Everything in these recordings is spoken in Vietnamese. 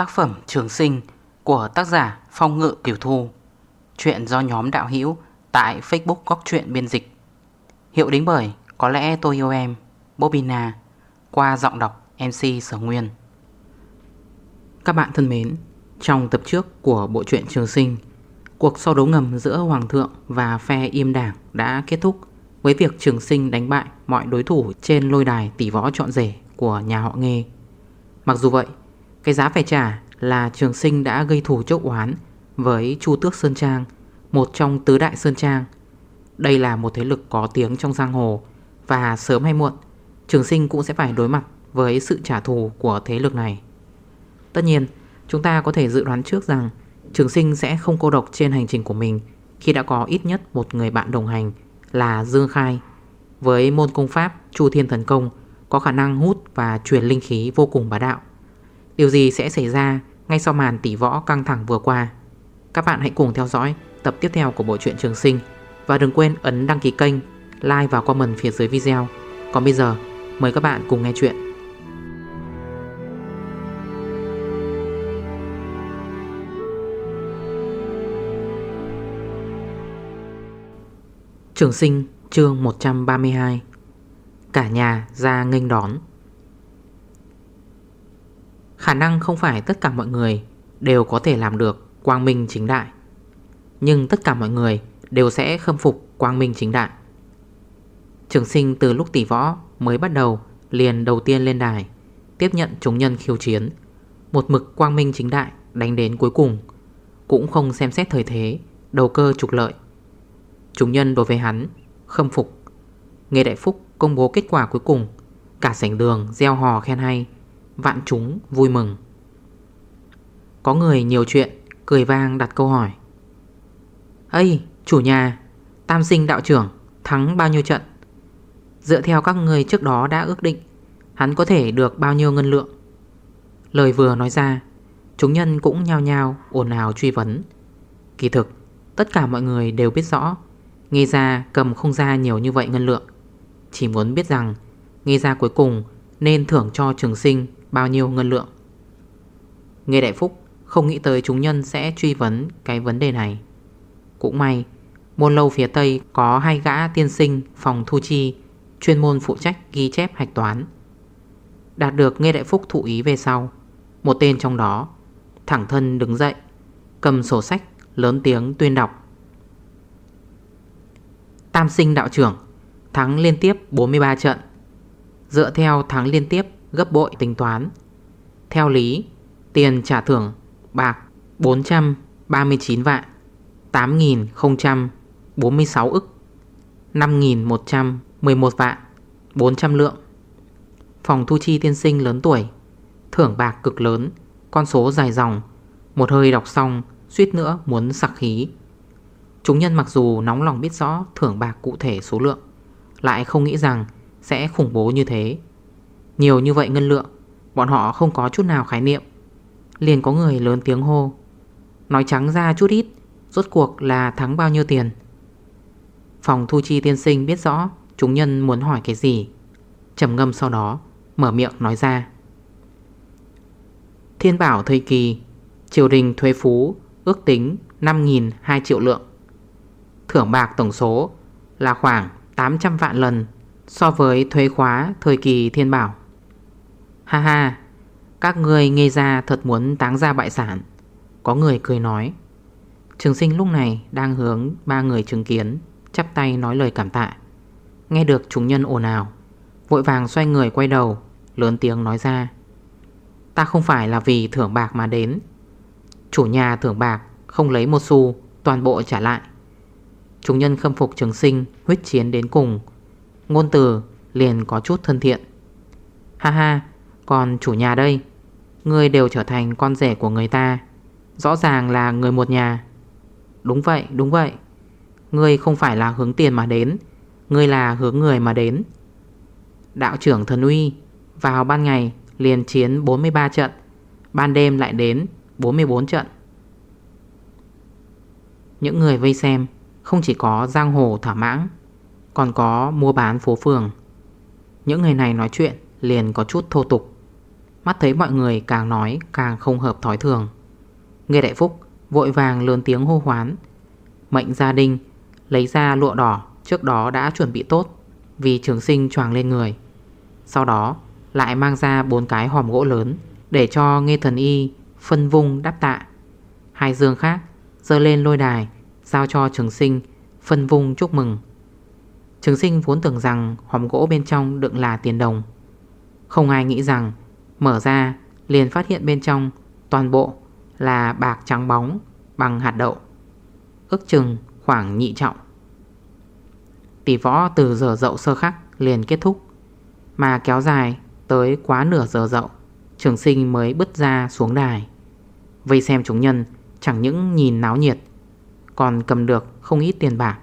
Tác phẩm Trường Sinh của tác giả Phong Ngự Kiều Thu. Chuyện do nhóm đạo hữu tại Facebook Góc Chuyện Biên Dịch. Hiệu đính bởi Có lẽ tôi yêu em Bobina Qua giọng đọc MC Sở Nguyên. Các bạn thân mến, Trong tập trước của bộ truyện Trường Sinh, Cuộc so đấu ngầm giữa Hoàng thượng và phe im đảng đã kết thúc Với việc Trường Sinh đánh bại mọi đối thủ trên lôi đài tỷ võ trọn rể của nhà họ Nghê. Mặc dù vậy cái giá phải trả là trường sinh đã gây thù chốc oán với Chu Tước Sơn Trang, một trong tứ đại Sơn Trang. Đây là một thế lực có tiếng trong giang hồ và sớm hay muộn, trường sinh cũng sẽ phải đối mặt với sự trả thù của thế lực này. Tất nhiên, chúng ta có thể dự đoán trước rằng trường sinh sẽ không cô độc trên hành trình của mình khi đã có ít nhất một người bạn đồng hành là Dương Khai. Với môn công pháp Chu Thiên Thần Công có khả năng hút và truyền linh khí vô cùng bá đạo. Điều gì sẽ xảy ra ngay sau màn tỷ võ căng thẳng vừa qua? Các bạn hãy cùng theo dõi tập tiếp theo của bộ truyện Trường Sinh. Và đừng quên ấn đăng ký kênh, like và comment phía dưới video. Còn bây giờ mời các bạn cùng nghe chuyện. Trường Sinh chương 132 Cả nhà ra nghênh đón. Khả năng không phải tất cả mọi người đều có thể làm được quang minh chính đại. Nhưng tất cả mọi người đều sẽ khâm phục quang minh chính đại. Trường sinh từ lúc tỷ võ mới bắt đầu liền đầu tiên lên đài, Tiếp nhận chúng nhân khiêu chiến. Một mực quang minh chính đại đánh đến cuối cùng, Cũng không xem xét thời thế, Đầu cơ trục lợi. Chúng nhân đối với hắn Khâm phục. Nghe Đại Phúc công bố kết quả cuối cùng, Cả sảnh đường gieo hò khen hay. Vạn chúng vui mừng. Có người nhiều chuyện, Cười vang đặt câu hỏi. Ây, chủ nhà, Tam sinh đạo trưởng, Thắng bao nhiêu trận? Dựa theo các người trước đó đã ước định, Hắn có thể được bao nhiêu ngân lượng? Lời vừa nói ra, Chúng nhân cũng nhao nhao ồn ào truy vấn. Kỳ thực, Tất cả mọi người đều biết rõ Nghe ra cầm không ra nhiều như vậy ngân lượng. Chỉ muốn biết rằng Nghe ra cuối cùng nên thưởng cho trường sinh bao nhiêu ngân lượng. Nghe Đại Phúc, không nghĩ tới chúng nhân sẽ truy vấn cái vấn đề này. Cũng may, Môn lâu phía Tây có hai gã tiên sinh phòng thu chi, Chuyên môn phụ trách ghi chép hạch toán. Đạt được Nghe Đại Phúc thụ ý về sau, Một tên trong đó, Thẳng thân đứng dậy, Cầm sổ sách lớn tiếng tuyên đọc. Tam sinh đạo trưởng, Thắng liên tiếp 43 trận. Dựa theo thắng liên tiếp gấp bội tính toán. Theo lý, Tiền trả thưởng bạc 439 vạn 8.046 ức 5.111 vạn 400 lượng. Phòng thu chi tiên sinh lớn tuổi, Thưởng bạc cực lớn, Con số dài dòng, Một hơi đọc xong, Suýt nữa muốn sặc khí Chúng nhân mặc dù nóng lòng biết rõ Thưởng bạc cụ thể số lượng, Lại không nghĩ rằng sẽ khủng bố như thế nhiều như vậy ngân lượng, Bọn họ không có chút nào khái niệm. Liền có người lớn tiếng hô. Nói trắng ra chút ít, Rốt cuộc là thắng bao nhiêu tiền? Phòng thu chi tiên sinh biết rõ Chúng nhân muốn hỏi cái gì. Trầm ngâm sau đó, Mở miệng nói ra. Thiên bảo thời kỳ, Triều đình thuế phú Ước tính 5.200 triệu lượng. Thưởng bạc tổng số Là khoảng 800 vạn lần So với thuế khóa thời kỳ thiên bảo. Ha ha, Các người nghe ra thật muốn táng ra bại sản. Có người cười nói. Trường sinh lúc này đang hướng ba người chứng kiến, Chắp tay nói lời cảm tạ. Nghe được chúng nhân ồn ào, Vội vàng xoay người quay đầu, Lớn tiếng nói ra. Ta không phải là vì thưởng bạc mà đến. Chủ nhà thưởng bạc, Không lấy một xu, Toàn bộ trả lại. Chúng nhân khâm phục trường sinh, Huyết chiến đến cùng. Ngôn từ liền có chút thân thiện. Ha ha còn chủ nhà đây. Người đều trở thành con rể của người ta. Rõ ràng là người một nhà. Đúng vậy, đúng vậy. Ngươi không phải là hướng tiền mà đến. Ngươi là hướng người mà đến. Đạo trưởng thần uy Vào ban ngày liền chiến 43 trận Ban đêm lại đến 44 trận. Những người vây xem Không chỉ có giang hồ thỏa mãng Còn có mua bán phố phường. Những người này nói chuyện liền có chút thô tục. Mắt thấy mọi người càng nói càng không hợp thói thường. Nghe đại phúc, vội vàng lớn tiếng hô hoán. Mệnh gia đình, lấy ra lụa đỏ, trước đó đã chuẩn bị tốt, Vì trường sinh choàng lên người. Sau đó, lại mang ra bốn cái hòm gỗ lớn, Để cho nghe thần y phân vung đáp tạ. Hai dương khác dơ lên lôi đài, Giao cho trường sinh phân vung chúc mừng. Trường sinh vốn tưởng rằng hòm gỗ bên trong đựng là tiền đồng. Không ai nghĩ rằng Mở ra, liền phát hiện bên trong Toàn bộ là bạc trắng bóng Bằng hạt đậu, Ước chừng khoảng nhị trọng. Tỷ võ từ giờ dậu sơ khắc liền kết thúc, Mà kéo dài tới quá nửa giờ dậu, Trường sinh mới bứt ra xuống đài. Vây xem chúng nhân, Chẳng những nhìn náo nhiệt, Còn cầm được không ít tiền bạc.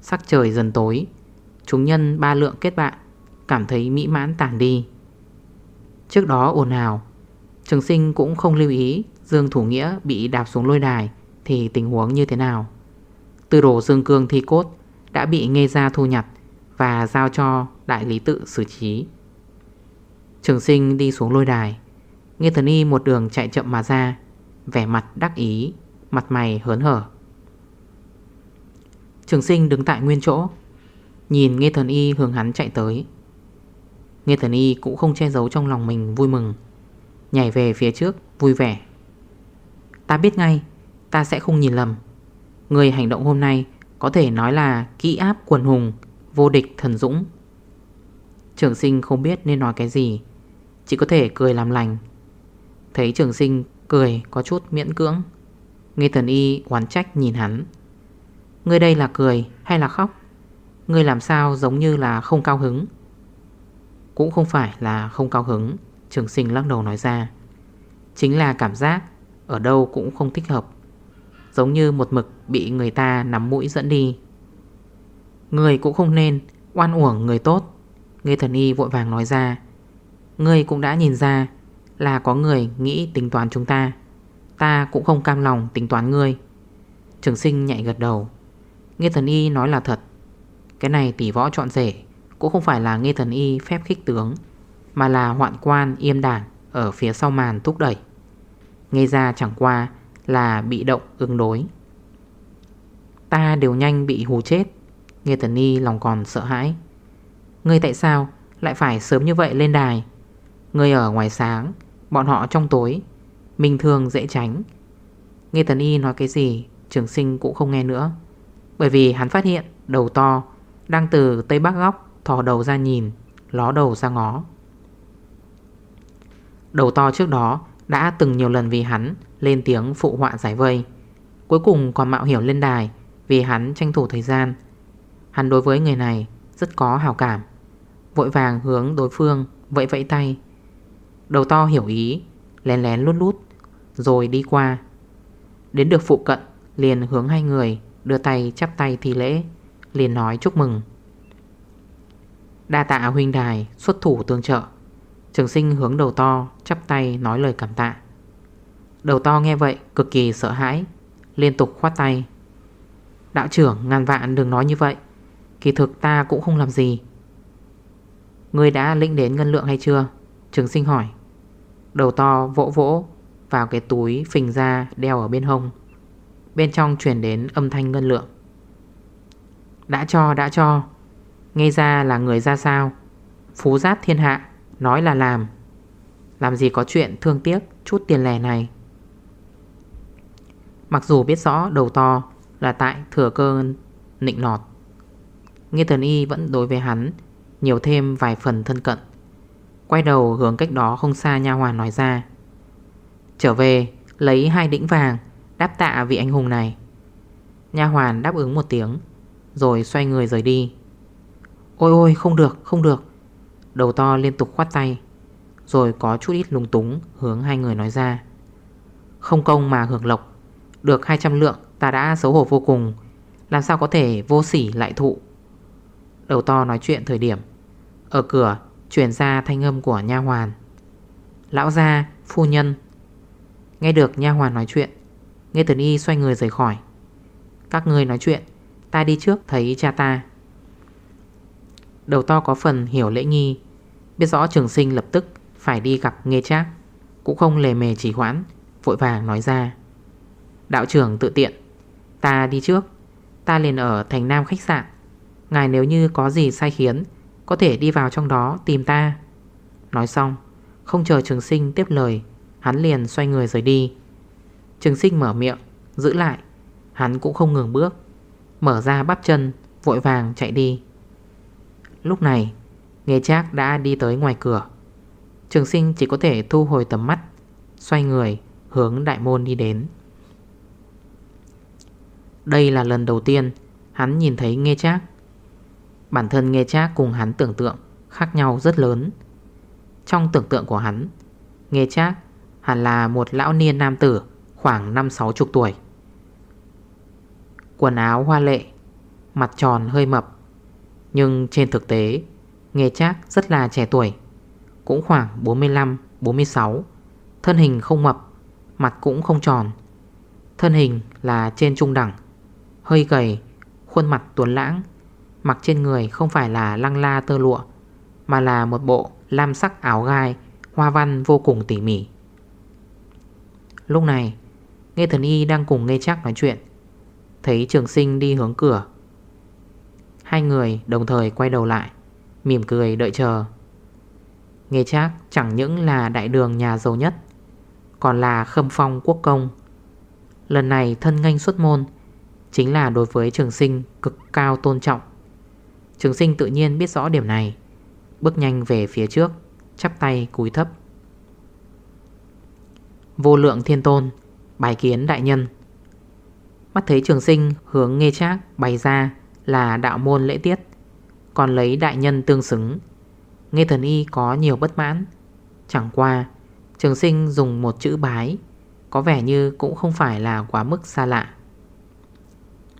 Sắc trời dần tối, Chúng nhân ba lượng kết bạn, Cảm thấy mỹ mãn tản đi. Trước đó ồn ào. Trường sinh cũng không lưu ý Dương Thủ Nghĩa bị đạp xuống lôi đài Thì tình huống như thế nào. Từ đổ Dương Cương thi cốt Đã bị nghe ra thu nhặt Và giao cho đại lý tự xử trí. Trường sinh đi xuống lôi đài. Nghe thần y một đường chạy chậm mà ra, Vẻ mặt đắc ý, Mặt mày hớn hở. Trường sinh đứng tại nguyên chỗ, Nhìn nghe thần y hướng hắn chạy tới. Nghe thần y cũng không che giấu trong lòng mình vui mừng. Nhảy về phía trước, vui vẻ. Ta biết ngay, Ta sẽ không nhìn lầm. Người hành động hôm nay Có thể nói là kỹ áp quần hùng, Vô địch thần dũng. Trường sinh không biết nên nói cái gì. Chỉ có thể cười làm lành. Thấy trường sinh cười có chút miễn cưỡng. Nghe thần y oán trách nhìn hắn. Ngươi đây là cười hay là khóc? Ngươi làm sao giống như là không cao hứng? Cũng không phải là không cao hứng, Trường sinh lắc đầu nói ra. Chính là cảm giác, Ở đâu cũng không thích hợp. Giống như một mực bị người ta nắm mũi dẫn đi. Người cũng không nên, Oan uổng người tốt. Nghe thần y vội vàng nói ra, Ngươi cũng đã nhìn ra Là có người nghĩ tính toán chúng ta. Ta cũng không cam lòng tính toán ngươi. Trường sinh nhạy gật đầu. Nghe thần y nói là thật. Cái này tỷ võ chọn rể. Cũng không phải là nghe thần y phép khích tướng, Mà là hoạn quan yêm đản Ở phía sau màn thúc đẩy. Nghe ra chẳng qua là bị động ứng đối. Ta đều nhanh bị hù chết Nghe thần y lòng còn sợ hãi. Ngươi tại sao lại phải sớm như vậy lên đài? Ngươi ở ngoài sáng, Bọn họ trong tối Mình thường dễ tránh. Nghe thần y nói cái gì, Trường sinh cũng không nghe nữa. Bởi vì hắn phát hiện đầu to Đang từ tây bắc góc thò đầu ra nhìn, Ló đầu ra ngó. Đầu to trước đó Đã từng nhiều lần vì hắn Lên tiếng phụ họa giải vây. Cuối cùng còn mạo hiểu lên đài Vì hắn tranh thủ thời gian. Hắn đối với người này rất có hào cảm, Vội vàng hướng đối phương Vẫy vẫy tay. Đầu to hiểu ý, Lén lén lút lút, Rồi đi qua. Đến được phụ cận, Liền hướng hai người Đưa tay chắp tay thi lễ, liền nói chúc mừng. Đa tạ huynh đài xuất thủ tương trợ. Trường sinh hướng đầu to, Chắp tay nói lời cảm tạ. Đầu to nghe vậy, cực kỳ sợ hãi, Liên tục khoát tay. Đạo trưởng, ngàn vạn đừng nói như vậy. Kỳ thực ta cũng không làm gì. Ngươi đã lĩnh đến ngân lượng hay chưa? Trường sinh hỏi. Đầu to vỗ vỗ Vào cái túi phình ra đeo ở bên hông. Bên trong chuyển đến âm thanh ngân lượng. Đã cho đã cho. Nghe ra là người ra sao? Phú giáp thiên hạ Nói là làm. Làm gì có chuyện thương tiếc chút tiền lẻ này? Mặc dù biết rõ đầu to Là tại thừa cơ nịnh nọt Nghe thần y vẫn đối với hắn Nhiều thêm vài phần thân cận. Quay đầu hướng cách đó không xa nha hoàn nói ra, Trở về, lấy hai đĩnh vàng, Đáp tạ vị anh hùng này. Nha hoàn đáp ứng một tiếng, Rồi xoay người rời đi. Ôi ôi không được không được. Đầu to liên tục khoát tay Rồi có chút ít lung túng Hướng hai người nói ra. Không công mà hưởng lộc Được 200 lượng ta đã xấu hổ vô cùng. Làm sao có thể vô sỉ lại thụ? Đầu to nói chuyện thời điểm Ở cửa chuyển ra thanh âm của nha hoàn. Lão gia, phu nhân. Nghe được nha hoàn nói chuyện Nghe Tần Y xoay người rời khỏi. Các người nói chuyện Ta đi trước thấy cha ta. Đầu to có phần hiểu lễ nghi. Biết rõ trường sinh lập tức phải đi gặp nghe trác. Cũng không lề mề chỉ hoãn, Vội vàng nói ra. Đạo trưởng tự tiện, Ta đi trước. Ta liền ở thành Nam khách sạn. Ngài nếu như có gì sai khiến, Có thể đi vào trong đó tìm ta. Nói xong, Không chờ trường sinh tiếp lời, Hắn liền xoay người rời đi. Trường sinh mở miệng, Giữ lại. Hắn cũng không ngừng bước. Mở ra bắp chân, Vội vàng chạy đi. Lúc này Nghe Trác đã đi tới ngoài cửa. Trường sinh chỉ có thể thu hồi tầm mắt, Xoay người, hướng đại môn đi đến. Đây là lần đầu tiên Hắn nhìn thấy Nghe Trác. Bản thân Nghe Trác cùng hắn tưởng tượng Khác nhau rất lớn. Trong tưởng tượng của hắn Nghe Trác hẳn là một lão niên nam tử Khoảng 5-6 chục tuổi. Quần áo hoa lệ, Mặt tròn hơi mập nhưng trên thực tế Nghe Trác rất là trẻ tuổi. Cũng khoảng 45-46 Thân hình không mập, Mặt cũng không tròn. Thân hình là trên trung đẳng, Hơi gầy, Khuôn mặt tuấn lãng, Mặc trên người không phải là lăng la tơ lụa, Mà là một bộ lam sắc áo gai, Hoa văn vô cùng tỉ mỉ. Lúc này Nghe thần y đang cùng nghe chắc nói chuyện. Thấy trường sinh đi hướng cửa Hai người đồng thời quay đầu lại, Mỉm cười đợi chờ. Nghe chắc chẳng những là đại đường nhà giàu nhất, Còn là khâm phong quốc công. Lần này thân nganh xuất môn, Chính là đối với trường sinh cực cao tôn trọng. Trường sinh tự nhiên biết rõ điểm này, Bước nhanh về phía trước, Chắp tay cúi thấp. Vô lượng thiên tôn Bài kiến đại nhân. Mắt thấy trường sinh hướng nghe trác bày ra là đạo môn lễ tiết, Còn lấy đại nhân tương xứng. Nghe thần y có nhiều bất mãn. Chẳng qua, Trường sinh dùng một chữ bái, Có vẻ như cũng không phải là quá mức xa lạ.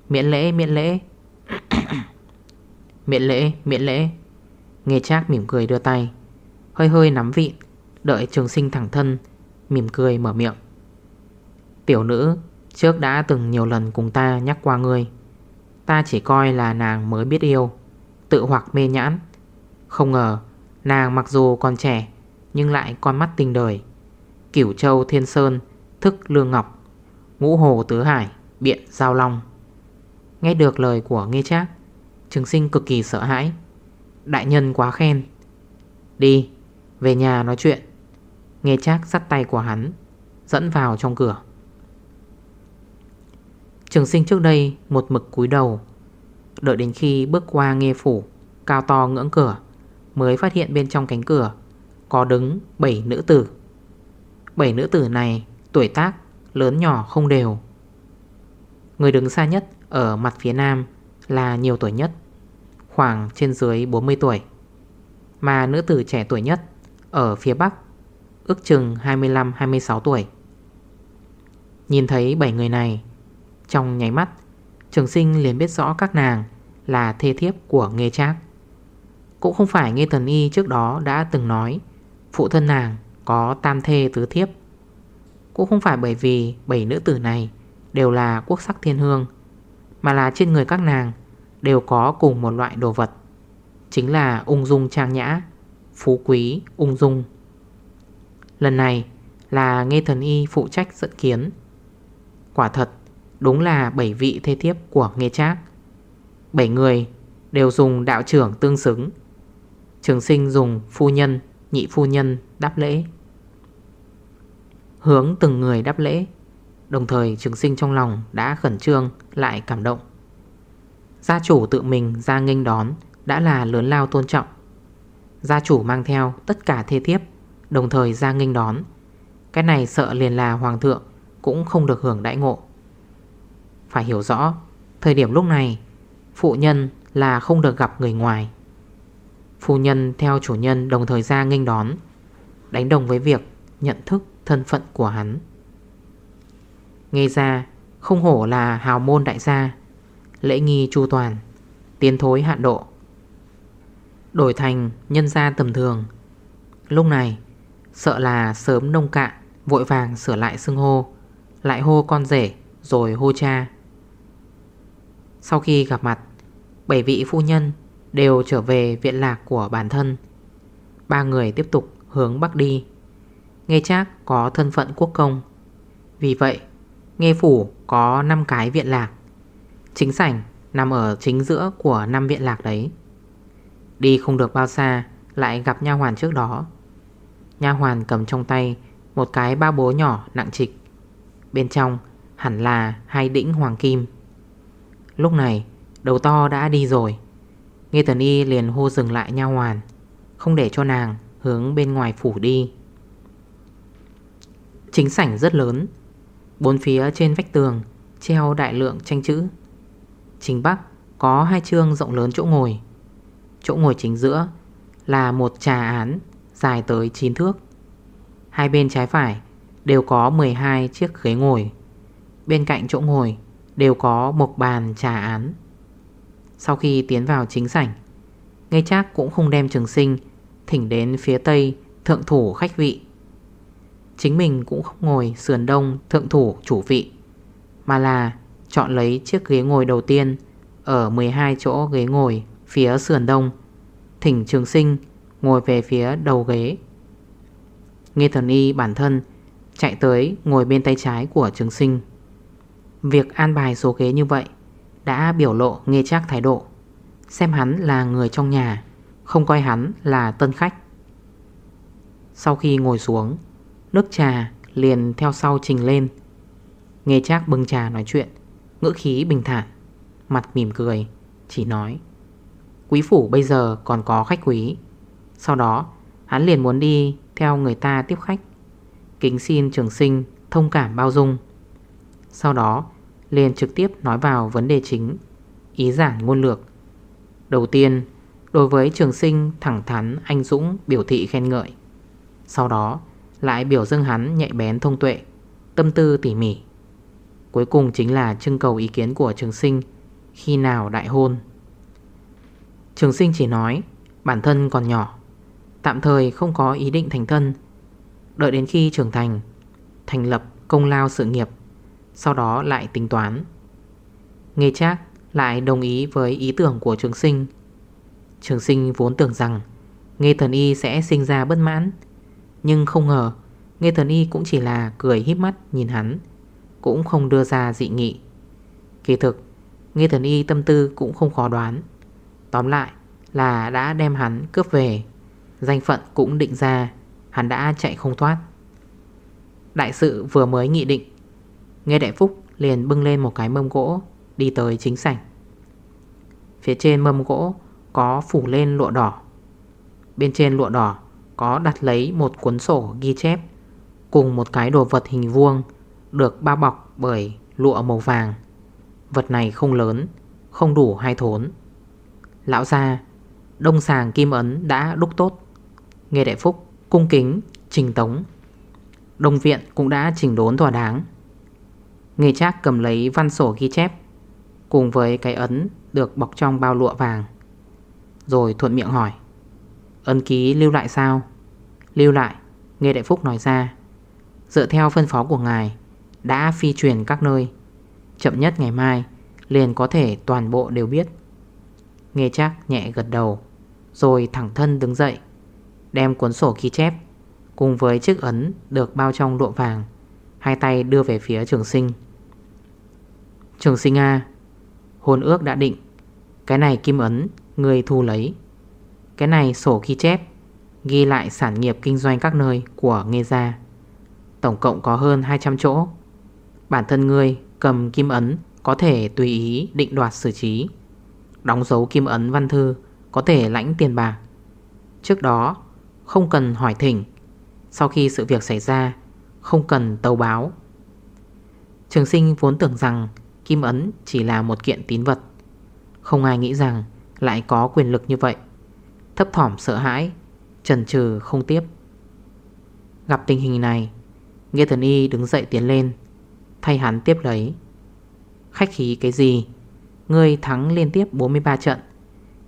Miễn lễ miễn lễ. Miễn lễ miễn lễ. Nghe trác mỉm cười đưa tay. Hơi hơi nắm vị Đợi trường sinh thẳng thân, Mỉm cười mở miệng. Tiểu nữ, trước đã từng nhiều lần cùng ta nhắc qua ngươi. Ta chỉ coi là nàng mới biết yêu. Tự hoặc mê nhãn. Không ngờ, nàng mặc dù còn trẻ, Nhưng lại con mắt tinh đời. Cửu châu thiên sơn, Thức lương ngọc, Ngũ hồ tứ hải, Biện giao long. Nghe được lời của nghe trác, Trường sinh cực kỳ sợ hãi. Đại nhân quá khen. Đi, Về nhà nói chuyện. Nghe trác sắt tay của hắn, Dẫn vào trong cửa. Trường sinh trước đây một mực cúi đầu, Đợi đến khi bước qua nghe phủ, Cao to ngưỡng cửa, Mới phát hiện bên trong cánh cửa Có đứng 7 nữ tử. 7 nữ tử này tuổi tác lớn nhỏ không đều. Người đứng xa nhất ở mặt phía nam là nhiều tuổi nhất, Khoảng trên dưới 40 tuổi, Mà nữ tử trẻ tuổi nhất ở phía bắc Ước chừng 25-26 tuổi. Nhìn thấy 7 người này trong nháy mắt. Trường sinh liền biết rõ các nàng Là thê thiếp của nghề Trác. Cũng không phải nghe Thần Y trước đó đã từng nói, Phụ thân nàng có tam thê tứ thiếp. Cũng không phải bởi vì bảy nữ tử này Đều là quốc sắc thiên hương, Mà là trên người các nàng Đều có cùng một loại đồ vật, Chính là ung dung trang nhã, Phú quý, ung dung. Lần này là nghe thần y phụ trách dẫn kiến. Quả thật đúng là 7 vị thê thiếp của nghe trác. 7 người đều dùng đạo trưởng tương xứng. Trường sinh dùng phu nhân, nhị phu nhân đáp lễ. Hướng từng người đáp lễ. Đồng thời trường sinh trong lòng đã khẩn trương lại cảm động. Gia chủ tự mình ra nghênh đón đã là lớn lao tôn trọng. Gia chủ mang theo tất cả thê thiếp Đồng thời ra nghênh đón. Cái này sợ liền là hoàng thượng Cũng không được hưởng đại ngộ. Phải hiểu rõ. Thời điểm lúc này, Phụ nhân là không được gặp người ngoài. Phu nhân theo chủ nhân đồng thời ra nghênh đón, Đánh đồng với việc nhận thức thân phận của hắn. Nghe ra, không hổ là hào môn đại gia, Lễ nghi chu toàn, Tiến thối hạn độ. Đổi thành nhân gia tầm thường, Lúc này, Sợ là sớm nông cạn, Vội vàng sửa lại xưng hô, Lại hô con rể rồi hô cha. Sau khi gặp mặt, Bảy vị phu nhân Đều trở về viện lạc của bản thân. Ba người tiếp tục hướng Bắc đi. Nghe Trác có thân phận quốc công, Vì vậy Nghe Phủ có 5 cái viện lạc. Chính sảnh nằm ở chính giữa của 5 viện lạc đấy. Đi không được bao xa, Lại gặp nha hoàn trước đó. Nha hoàn cầm trong tay Một cái ba bố nhỏ nặng trịch. Bên trong hẳn là hai đĩnh hoàng kim. Lúc này, đầu to đã đi rồi. Nghe Tần Y liền hô dừng lại nha hoàn, Không để cho nàng hướng bên ngoài phủ đi. Chính sảnh rất lớn, Bốn phía trên vách tường Treo đại lượng tranh chữ. Chính Bắc có hai chương rộng lớn chỗ ngồi. Chỗ ngồi chính giữa Là một trà án Dài tới 9 thước. Hai bên trái phải Đều có 12 chiếc ghế ngồi. Bên cạnh chỗ ngồi Đều có một bàn trà án. Sau khi tiến vào chính sảnh nghe chắc cũng không đem trường sinh Thỉnh đến phía tây Thượng thủ khách vị. Chính mình cũng không ngồi sườn đông Thượng thủ chủ vị, Mà là chọn lấy chiếc ghế ngồi đầu tiên Ở 12 chỗ ghế ngồi Phía sườn đông, Thỉnh trường sinh ngồi về phía đầu ghế. Nghe thần y bản thân Chạy tới ngồi bên tay trái của trường sinh. Việc an bài số ghế như vậy Đã biểu lộ nghe chắc thái độ. Xem hắn là người trong nhà, Không coi hắn là tân khách. Sau khi ngồi xuống, Nước trà liền theo sau trình lên. Nghe chắc bưng trà nói chuyện, Ngữ khí bình thản, Mặt mỉm cười, Chỉ nói, Quý phủ bây giờ còn có khách quý. Sau đó, hắn liền muốn đi Theo người ta tiếp khách. Kính xin trường sinh thông cảm bao dung. Sau đó liền trực tiếp nói vào vấn đề chính, Ý giản ngôn lược. Đầu tiên, Đối với trường sinh thẳng thắn, anh dũng, biểu thị khen ngợi. Sau đó, lại biểu dưng hắn nhạy bén thông tuệ, Tâm tư tỉ mỉ. Cuối cùng chính là trưng cầu ý kiến của trường sinh, Khi nào đại hôn. Trường sinh chỉ nói, Bản thân còn nhỏ, Tạm thời không có ý định thành thân. Đợi đến khi trưởng thành Thành lập công lao sự nghiệp sau đó lại tính toán. Nghe chắc lại đồng ý với ý tưởng của trường sinh. Trường sinh vốn tưởng rằng Nghe thần y sẽ sinh ra bất mãn. Nhưng không ngờ Nghe thần y cũng chỉ là cười híp mắt nhìn hắn, Cũng không đưa ra dị nghị. Kỳ thực Nghe thần y tâm tư cũng không khó đoán. Tóm lại là đã đem hắn cướp về, Danh phận cũng định ra, Hắn đã chạy không thoát. Đại sự vừa mới nghị định Nghe đại phúc liền bưng lên một cái mâm gỗ, Đi tới chính sảnh. Phía trên mâm gỗ Có phủ lên lụa đỏ. Bên trên lụa đỏ Có đặt lấy một cuốn sổ ghi chép, Cùng một cái đồ vật hình vuông Được bao bọc bởi lụa màu vàng. Vật này không lớn, Không đủ hai thốn. Lão gia, Đông sàng kim ấn đã đúc tốt. Nghe đại phúc Cung kính, Trình tống. Đông viện cũng đã chỉnh đốn thỏa đáng. Nghe trác cầm lấy văn sổ ghi chép, Cùng với cái ấn Được bọc trong bao lụa vàng, Rồi thuận miệng hỏi, Ấn ký lưu lại sao? Lưu lại Nghe đại phúc nói ra, Dựa theo phân phó của ngài, Đã phi truyền các nơi. Chậm nhất ngày mai Liền có thể toàn bộ đều biết. Nghe chắc nhẹ gật đầu, Rồi thẳng thân đứng dậy, Đem cuốn sổ ghi chép, Cùng với chiếc ấn được bao trong lụa vàng, Hai tay đưa về phía trường sinh. Trường sinh A. Hôn ước đã định. Cái này kim ấn, Người thu lấy. Cái này sổ ghi chép. Ghi lại sản nghiệp kinh doanh các nơi của nghe Gia. Tổng cộng có hơn 200 chỗ. Bản thân ngươi cầm kim ấn Có thể tùy ý định đoạt xử trí. Đóng dấu kim ấn văn thư Có thể lãnh tiền bạc. Trước đó, không cần hỏi thỉnh. Sau khi sự việc xảy ra, Không cần tàu báo. Trường sinh vốn tưởng rằng Kim ấn chỉ là một kiện tín vật. Không ai nghĩ rằng Lại có quyền lực như vậy. Thấp thỏm sợ hãi Trần trừ không tiếp. Gặp tình hình này Nghe thần y đứng dậy tiến lên, Thay hắn tiếp lấy. Khách khí cái gì? Ngươi thắng liên tiếp 43 trận.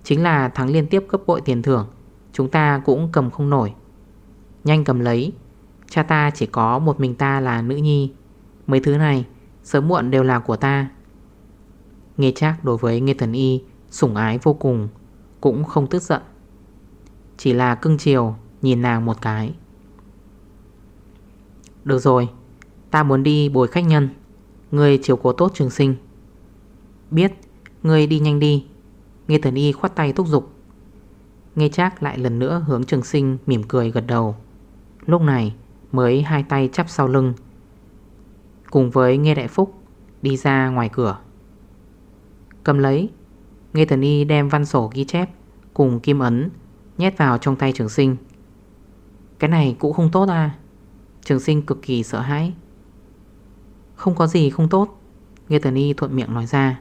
Chính là thắng liên tiếp cấp bội tiền thưởng, Chúng ta cũng cầm không nổi. Nhanh cầm lấy, Cha ta chỉ có một mình ta là nữ nhi. Mấy thứ này Sớm muộn đều là của ta. Nghe chắc đối với Nghe Thần Y, Sủng ái vô cùng, Cũng không tức giận. Chỉ là cưng chiều, nhìn nàng một cái. Được rồi, Ta muốn đi bồi khách nhân. Người chiều cố tốt trường sinh. Biết Người đi nhanh đi. Nghe thần y khoát tay thúc giục. Nghe chắc lại lần nữa hướng trường sinh mỉm cười gật đầu. Lúc này, mới hai tay chắp sau lưng Cùng với Nghe Đại Phúc đi ra ngoài cửa. Cầm lấy, Nghe thần y đem văn sổ ghi chép Cùng kim ấn Nhét vào trong tay trường sinh. Cái này cũng không tốt à? Trường sinh cực kỳ sợ hãi. Không có gì không tốt, Nghe thần y thuận miệng nói ra.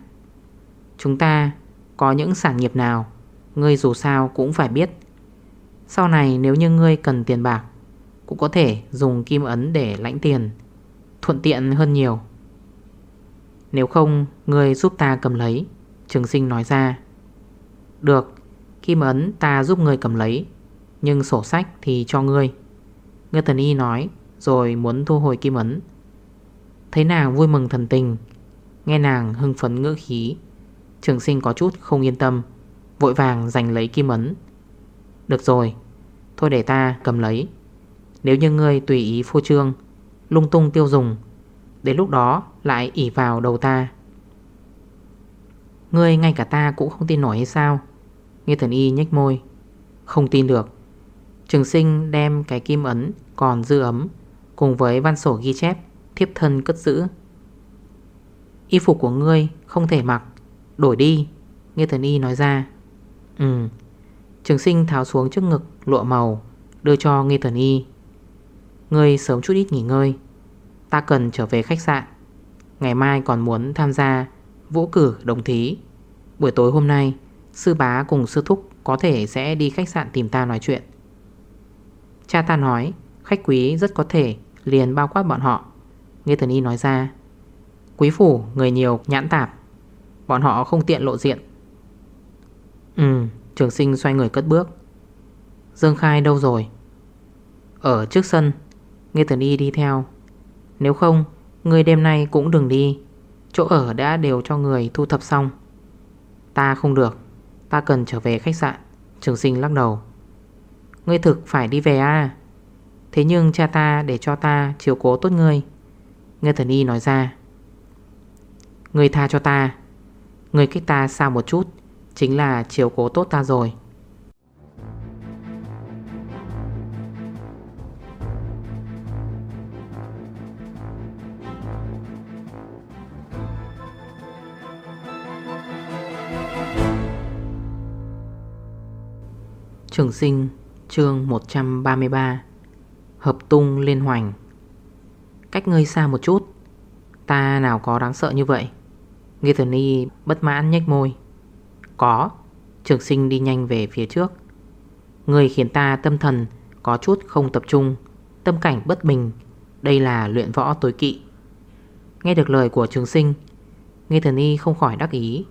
Chúng ta có những sản nghiệp nào, Ngươi dù sao cũng phải biết. Sau này nếu như ngươi cần tiền bạc, Cũng có thể dùng kim ấn để lãnh tiền. Thuận tiện hơn nhiều. Nếu không, người giúp ta cầm lấy, Trường sinh nói ra. Được, Kim ấn ta giúp người cầm lấy, Nhưng sổ sách thì cho ngươi. Ngư thần y nói, Rồi muốn thu hồi kim ấn. Thấy nàng vui mừng thần tình, Nghe nàng hưng phấn ngữ khí, Trường sinh có chút không yên tâm, Vội vàng giành lấy kim ấn. Được rồi, Thôi để ta cầm lấy. Nếu như ngươi tùy ý phô trương Lung tung tiêu dùng. Đến lúc đó lại ỉ vào đầu ta. Ngươi ngay cả ta cũng không tin nổi hay sao? Nghe thần y nhách môi. Không tin được. Trường sinh đem cái kim ấn còn dư ấm Cùng với văn sổ ghi chép, Thiếp thân cất giữ. Y phục của ngươi không thể mặc. Đổi đi. Nghe thần y nói ra. Ừ. Trường sinh tháo xuống trước ngực lụa màu, Đưa cho Nghe thần y. Ngươi sớm chút ít nghỉ ngơi. Ta cần trở về khách sạn. Ngày mai còn muốn tham gia Vũ cử đồng thí. Buổi tối hôm nay, Sư bá cùng sư thúc có thể sẽ đi khách sạn tìm ta nói chuyện. Cha ta nói, Khách quý rất có thể liền bao quát bọn họ. Nghe thần y nói ra, Quý phủ, người nhiều, nhãn tạp. Bọn họ không tiện lộ diện. Ừ Trường sinh xoay người cất bước. Dương Khai đâu rồi? Ở trước sân. Nghe thần y đi theo. Nếu không Người đêm nay cũng đừng đi. Chỗ ở đã đều cho người thu thập xong. Ta không được. Ta cần trở về khách sạn. Trường sinh lắc đầu. Ngươi thực phải đi về à? Thế nhưng cha ta để cho ta chiều cố tốt ngươi. Nghe thần y nói ra. Ngươi tha cho ta. Ngươi cách ta xa một chút, Chính là chiều cố tốt ta rồi. Trường sinh, chương 133 Hợp tung liên hoành. Cách ngươi xa một chút, Ta nào có đáng sợ như vậy? Nghe thần y bất mãn nhếch môi. Có, Trường sinh đi nhanh về phía trước. Người khiến ta tâm thần Có chút không tập trung, Tâm cảnh bất bình, Đây là luyện võ tối kỵ. Nghe được lời của trường sinh Nghe thần y không khỏi đắc ý.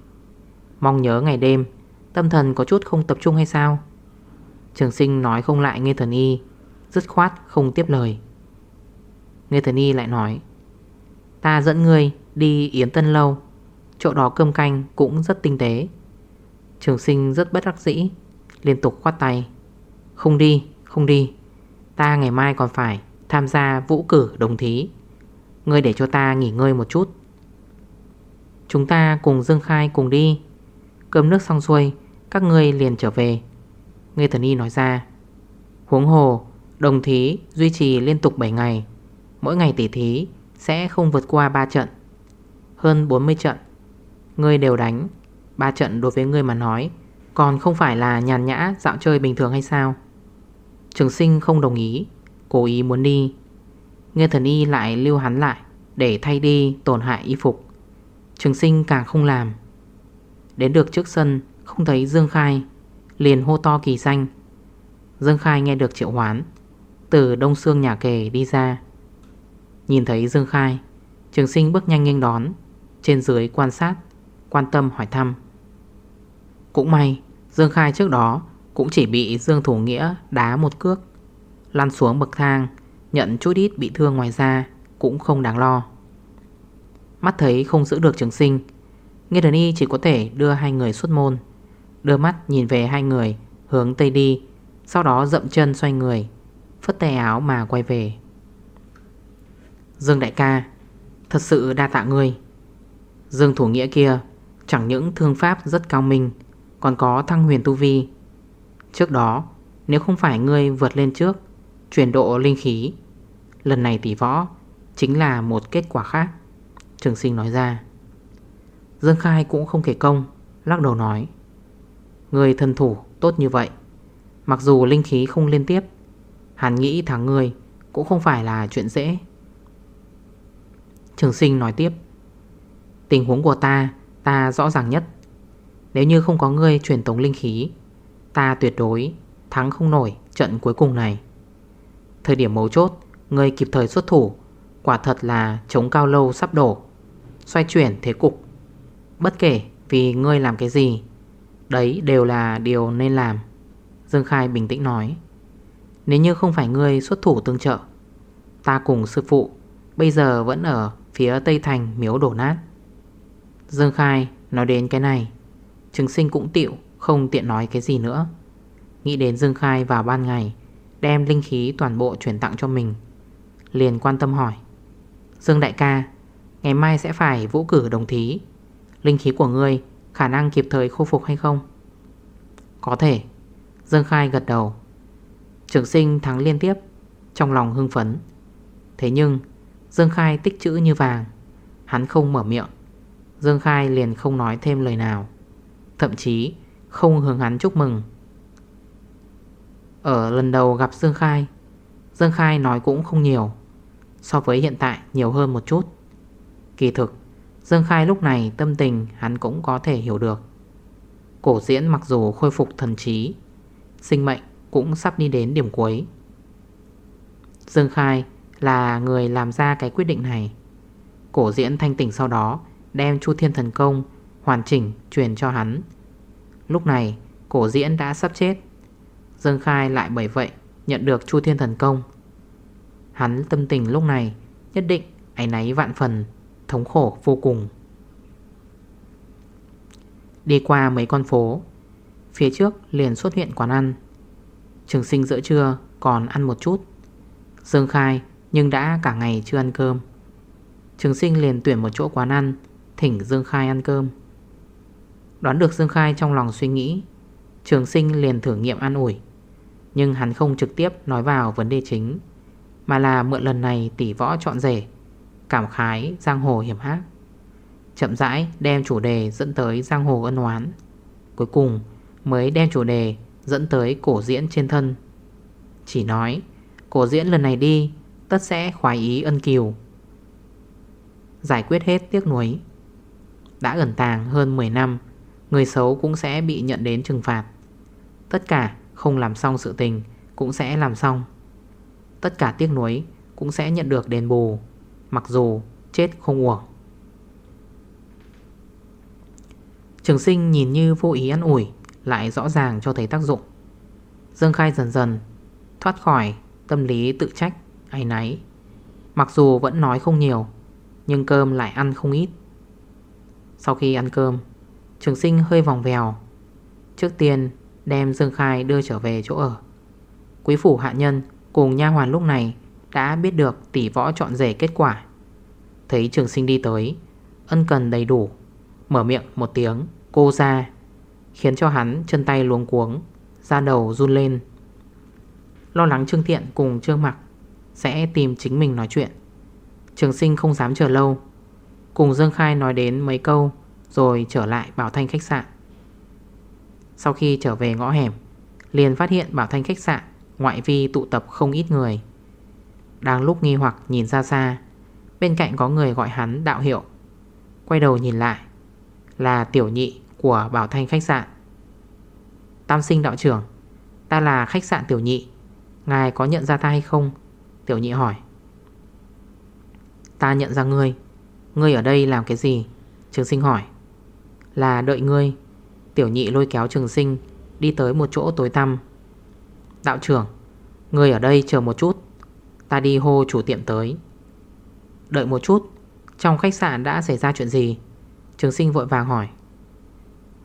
Mong nhớ ngày đêm, Tâm thần có chút không tập trung hay sao? Trường sinh nói không lại Nghe Thần Y Dứt khoát không tiếp lời. Nghe Thần Y lại nói Ta dẫn ngươi đi Yến Tân Lâu Chỗ đó cơm canh cũng rất tinh tế. Trường sinh rất bất đắc dĩ Liên tục khoát tay Không đi, không đi Ta ngày mai còn phải tham gia vũ cử đồng thí. Ngươi để cho ta nghỉ ngơi một chút. Chúng ta cùng Dương Khai cùng đi Cơm nước xong xuôi Các ngươi liền trở về. Nghe thần y nói ra. Huống hồ, Đồng thí duy trì liên tục 7 ngày, Mỗi ngày tỉ thí Sẽ không vượt qua 3 trận, Hơn 40 trận. Ngươi đều đánh 3 trận đối với ngươi mà nói, Còn không phải là nhàn nhã dạo chơi bình thường hay sao? Trường sinh không đồng ý, Cố ý muốn đi. Nghe thần y lại lưu hắn lại Để thay đi tổn hại y phục. Trường sinh càng không làm. Đến được trước sân, Không thấy Dương Khai. Liền hô to kỳ danh. Dương Khai nghe được triệu hoán, Từ đông xương nhà kề đi ra. Nhìn thấy Dương Khai, Trường sinh bước nhanh nhanh đón, Trên dưới quan sát, Quan tâm hỏi thăm. Cũng may, Dương Khai trước đó Cũng chỉ bị Dương Thủ Nghĩa đá một cước, Lăn xuống bậc thang, Nhận chút ít bị thương ngoài ra Cũng không đáng lo. Mắt thấy không giữ được trường sinh Nghe đần y chỉ có thể đưa hai người xuất môn. Đưa mắt nhìn về hai người, Hướng Tây đi, Sau đó dậm chân xoay người, Phất tay áo mà quay về. Dương đại ca, Thật sự đa tạ ngươi. Dương thủ nghĩa kia, Chẳng những thương pháp rất cao minh, Còn có thăng huyền tu vi. Trước đó, Nếu không phải ngươi vượt lên trước, Chuyển độ linh khí, Lần này tỷ võ Chính là một kết quả khác, Trường sinh nói ra. Dương Khai cũng không kể công, Lắc đầu nói. Người thân thủ, tốt như vậy. Mặc dù linh khí không liên tiếp, Hắn nghĩ thắng người Cũng không phải là chuyện dễ. Trường sinh nói tiếp, Tình huống của ta Ta rõ ràng nhất. Nếu như không có ngươi truyền tống linh khí, Ta tuyệt đối thắng không nổi trận cuối cùng này. Thời điểm mấu chốt, Ngươi kịp thời xuất thủ, Quả thật là chống cao lâu sắp đổ, Xoay chuyển thế cục. Bất kể vì ngươi làm cái gì Đấy đều là điều nên làm, Dương Khai bình tĩnh nói. Nếu như không phải ngươi xuất thủ tương trợ, Ta cùng sư phụ Bây giờ vẫn ở phía tây thành miếu đổ nát. Dương Khai nói đến cái này Trừng sinh cũng tiệu Không tiện nói cái gì nữa. Nghĩ đến Dương Khai vào ban ngày, Đem linh khí toàn bộ chuyển tặng cho mình, Liền quan tâm hỏi. Dương đại ca, Ngày mai sẽ phải vũ cử đồng thí, Linh khí của ngươi khả năng kịp thời khôi phục hay không? Có thể. Dương Khai gật đầu. Trường sinh thắng liên tiếp, Trong lòng hưng phấn. Thế nhưng, Dương Khai tích chữ như vàng. Hắn không mở miệng. Dương Khai liền không nói thêm lời nào. Thậm chí, không hướng hắn chúc mừng. Ở lần đầu gặp Dương Khai Dương Khai nói cũng không nhiều, So với hiện tại nhiều hơn một chút. Kỳ thực Dương Khai lúc này tâm tình hắn cũng có thể hiểu được. Cổ diễn mặc dù khôi phục thần trí, Sinh mệnh cũng sắp đi đến điểm cuối. Dương Khai là người làm ra cái quyết định này. Cổ diễn thanh tỉnh sau đó, Đem Chu Thiên Thần Công Hoàn chỉnh truyền cho hắn. Lúc này, cổ diễn đã sắp chết. Dương Khai lại bởi vậy Nhận được Chu Thiên Thần Công. Hắn tâm tình lúc này Nhất định ánh náy vạn phần. Thống khổ vô cùng. Đi qua mấy con phố, Phía trước liền xuất hiện quán ăn. Trường sinh giữa trưa còn ăn một chút. Dương Khai nhưng đã cả ngày chưa ăn cơm. Trường sinh liền tuyển một chỗ quán ăn, Thỉnh Dương Khai ăn cơm. Đoán được Dương Khai trong lòng suy nghĩ, Trường sinh liền thử nghiệm ăn ủi. Nhưng hắn không trực tiếp nói vào vấn đề chính, Mà là mượn lần này tỉ võ chọn rể. Cảm khái, giang hồ hiểm ác Chậm rãi đem chủ đề dẫn tới giang hồ ân oán. Cuối cùng, mới đem chủ đề dẫn tới cổ diễn trên thân. Chỉ nói, cổ diễn lần này đi, Tất sẽ khoái ý ân kiều. Giải quyết hết tiếc nuối. Đã ẩn tàng hơn 10 năm, Người xấu cũng sẽ bị nhận đến trừng phạt. Tất cả không làm xong sự tình Cũng sẽ làm xong. Tất cả tiếc nuối Cũng sẽ nhận được đền bù. Mặc dù chết không uổng. Trường sinh nhìn như vô ý ăn ủi, Lại rõ ràng cho thấy tác dụng. Dương Khai dần dần Thoát khỏi tâm lý tự trách Ai nấy Mặc dù vẫn nói không nhiều, Nhưng cơm lại ăn không ít. Sau khi ăn cơm, Trường sinh hơi vòng vèo. Trước tiên, đem Dương Khai đưa trở về chỗ ở. Quý phủ hạ nhân cùng nha hoàn lúc này đã biết được tỷ võ chọn rể kết quả. Thấy trường sinh đi tới, Ân cần đầy đủ, Mở miệng một tiếng, cô ra. Khiến cho hắn chân tay luống cuống, da đầu run lên. Lo lắng Trương Thiện cùng Trương Mặc Sẽ tìm chính mình nói chuyện. Trường sinh không dám chờ lâu. Cùng Dương Khai nói đến mấy câu, Rồi trở lại Bảo Thanh khách sạn. Sau khi trở về ngõ hẻm, Liền phát hiện Bảo Thanh khách sạn Ngoại vi tụ tập không ít người. Đang lúc nghi hoặc nhìn ra xa. Bên cạnh có người gọi hắn đạo hiệu. Quay đầu nhìn lại, Là tiểu nhị của Bảo Thanh khách sạn. Tam sinh đạo trưởng, Ta là khách sạn tiểu nhị, Ngài có nhận ra ta hay không? Tiểu nhị hỏi. Ta nhận ra ngươi. Ngươi ở đây làm cái gì? Trường sinh hỏi. Là đợi ngươi. Tiểu nhị lôi kéo trường sinh Đi tới một chỗ tối tăm. Đạo trưởng, Ngươi ở đây chờ một chút. Ta đi hô chủ tiệm tới. Đợi một chút, Trong khách sạn đã xảy ra chuyện gì? Trường sinh vội vàng hỏi.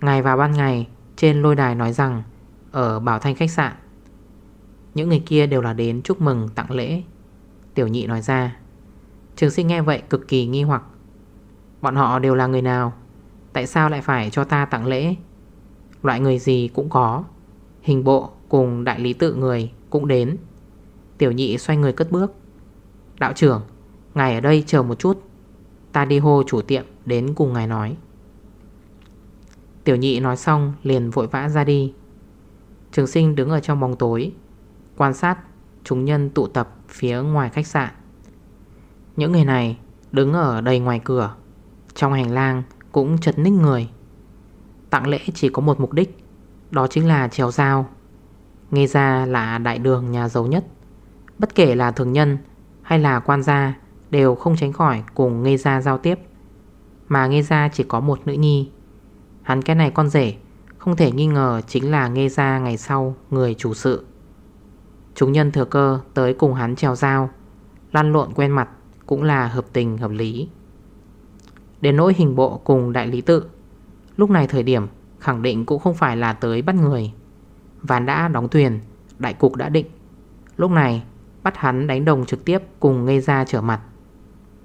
Ngày vào ban ngày, Trên lôi đài nói rằng, Ở Bảo Thanh khách sạn, Những người kia đều là đến chúc mừng, tặng lễ. Tiểu nhị nói ra. Trường sinh nghe vậy cực kỳ nghi hoặc. Bọn họ đều là người nào? Tại sao lại phải cho ta tặng lễ? Loại người gì cũng có. Hình bộ cùng đại lý tự người cũng đến. Tiểu nhị xoay người cất bước. Đạo trưởng, Ngài ở đây chờ một chút. Ta đi hô chủ tiệm đến cùng ngài nói. Tiểu nhị nói xong liền vội vã ra đi. Trường sinh đứng ở trong bóng tối, Quan sát chúng nhân tụ tập phía ngoài khách sạn. Những người này đứng ở đầy ngoài cửa, Trong hành lang cũng chật ních người. Tặng lễ chỉ có một mục đích, Đó chính là trèo dao. Nghe ra là đại đường nhà giàu nhất. Bất kể là thường nhân hay là quan gia, Đều không tránh khỏi cùng nghe gia giao tiếp. Mà nghe gia chỉ có một nữ nhi. Hắn cái này con rể, Không thể nghi ngờ chính là nghe gia ngày sau người chủ sự. Chúng nhân thừa cơ tới cùng hắn trèo dao, Lăn lộn quen mặt cũng là hợp tình hợp lý. Đến nỗi hình bộ cùng đại lý tự, Lúc này thời điểm khẳng định cũng không phải là tới bắt người. Ván đã đóng thuyền, Đại cục đã định. Lúc này bắt hắn đánh đồng trực tiếp cùng ngây ra trở mặt.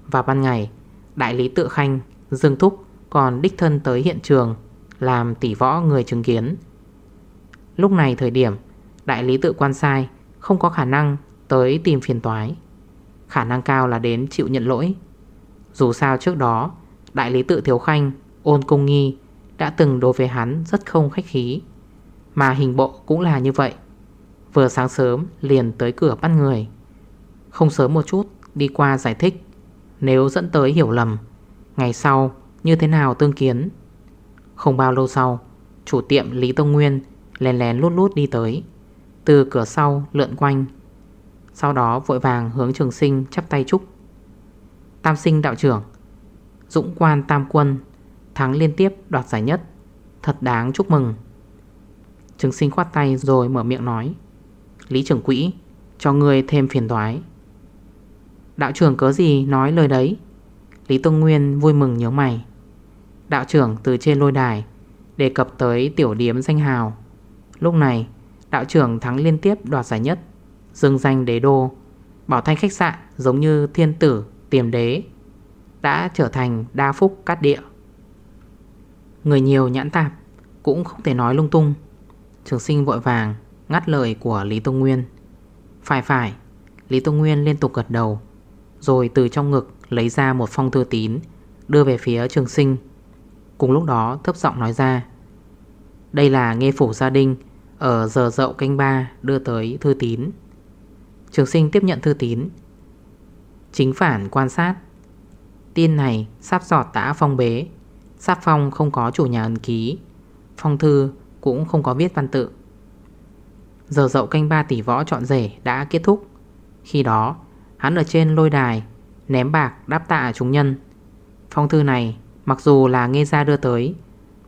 Và ban ngày, Đại lý tự khanh, Dương Thúc còn đích thân tới hiện trường Làm tỉ võ người chứng kiến. Lúc này thời điểm, Đại lý tự quan sai Không có khả năng tới tìm phiền toái. Khả năng cao là đến chịu nhận lỗi. Dù sao trước đó, Đại lý tự thiếu khanh, Ôn công nghi Đã từng đối với hắn rất không khách khí. Mà hình bộ cũng là như vậy. Vừa sáng sớm, liền tới cửa bắt người. Không sớm một chút, Đi qua giải thích. Nếu dẫn tới hiểu lầm, Ngày sau như thế nào tương kiến? Không bao lâu sau, Chủ tiệm Lý Tông Nguyên Lén lén lút lút đi tới. Từ cửa sau lượn quanh. Sau đó vội vàng hướng trường sinh chắp tay chúc. Tam sinh đạo trưởng, Dũng quan tam quân, Thắng liên tiếp đoạt giải nhất. Thật đáng chúc mừng. Trường sinh khoát tay rồi mở miệng nói. Lý trưởng quỹ, Cho người thêm phiền toái. Đạo trưởng có gì nói lời đấy? Lý Tông Nguyên vui mừng nhớ mày. Đạo trưởng từ trên lôi đài, Đề cập tới tiểu điếm danh hào. Lúc này, Đạo trưởng thắng liên tiếp đoạt giải nhất Dương danh đế đô, Bảo thanh khách sạn giống như thiên tử, Tiềm đế, Đã trở thành đa phúc cát địa. Người nhiều nhãn tạp Cũng không thể nói lung tung. Trường sinh vội vàng Ngắt lời của Lý Tông Nguyên. Phải phải, Lý Tông Nguyên liên tục gật đầu, Rồi từ trong ngực lấy ra một phong thư tín, Đưa về phía trường sinh. Cùng lúc đó thấp giọng nói ra, Đây là nghe phủ gia đình Ở giờ dậu canh ba đưa tới thư tín. Trường sinh tiếp nhận thư tín. Chính phản quan sát Tin này sắp giọt tã phong bế, Sắp phong không có chủ nhà ấn ký, Phong thư cũng không có viết văn tự. Giờ dậu canh ba tỷ võ chọn rể đã kết thúc. Khi đó, hắn ở trên lôi đài, Ném bạc đáp tạ chúng nhân. Phong thư này, mặc dù là nghe ra đưa tới,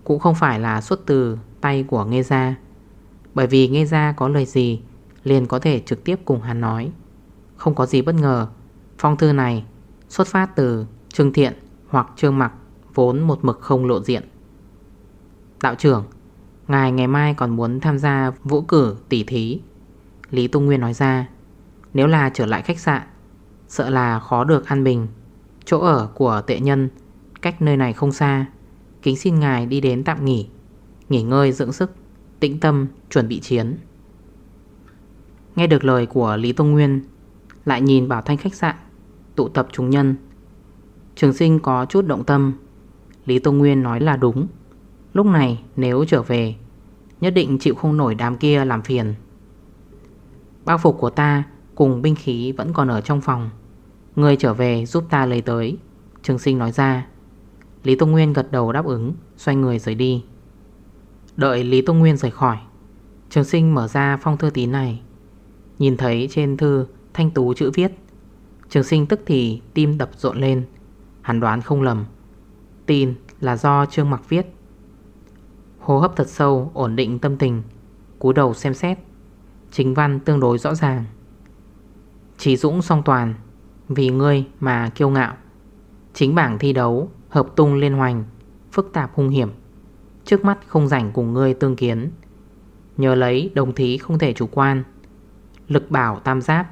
Cũng không phải là xuất từ tay của nghe ra Bởi vì nghe ra có lời gì, Liền có thể trực tiếp cùng hắn nói. Không có gì bất ngờ, Phong thư này xuất phát từ Trương Thiện hoặc Trương Mặc Vốn một mực không lộ diện. Đạo trưởng Ngài ngày mai còn muốn tham gia vũ cử tỷ thí. Lý Tung Nguyên nói ra, Nếu là trở lại khách sạn, Sợ là khó được an bình. Chỗ ở của tệ nhân Cách nơi này không xa. Kính xin ngài đi đến tạm nghỉ Nghỉ ngơi dưỡng sức, Tĩnh tâm, chuẩn bị chiến. Nghe được lời của Lý Tông Nguyên, Lại nhìn bảo thanh khách sạn, Tụ tập chúng nhân. Trường sinh có chút động tâm. Lý Tông Nguyên nói là đúng. Lúc này, nếu trở về, Nhất định chịu không nổi đám kia làm phiền. Bao phục của ta Cùng binh khí vẫn còn ở trong phòng. Người trở về giúp ta lấy tới. Trường sinh nói ra. Lý Tông Nguyên gật đầu đáp ứng, Xoay người rời đi. Đợi Lý Tông Nguyên rời khỏi, Trường sinh mở ra phong thư tín này. Nhìn thấy trên thư Thanh tú chữ viết, Trường sinh tức thì tim đập rộn lên. Hắn đoán không lầm, Tin là do Trương Mặc viết. Hô hấp thật sâu, ổn định tâm tình Cú đầu xem xét. Chính văn tương đối rõ ràng. Chỉ dũng song toàn, Vì ngươi mà kiêu ngạo. Chính bảng thi đấu, Hợp tung liên hoành, Phức tạp hung hiểm. Trước mắt không rảnh cùng ngươi tương kiến. Nhờ lấy đồng thí không thể chủ quan. Lực bảo tam giáp.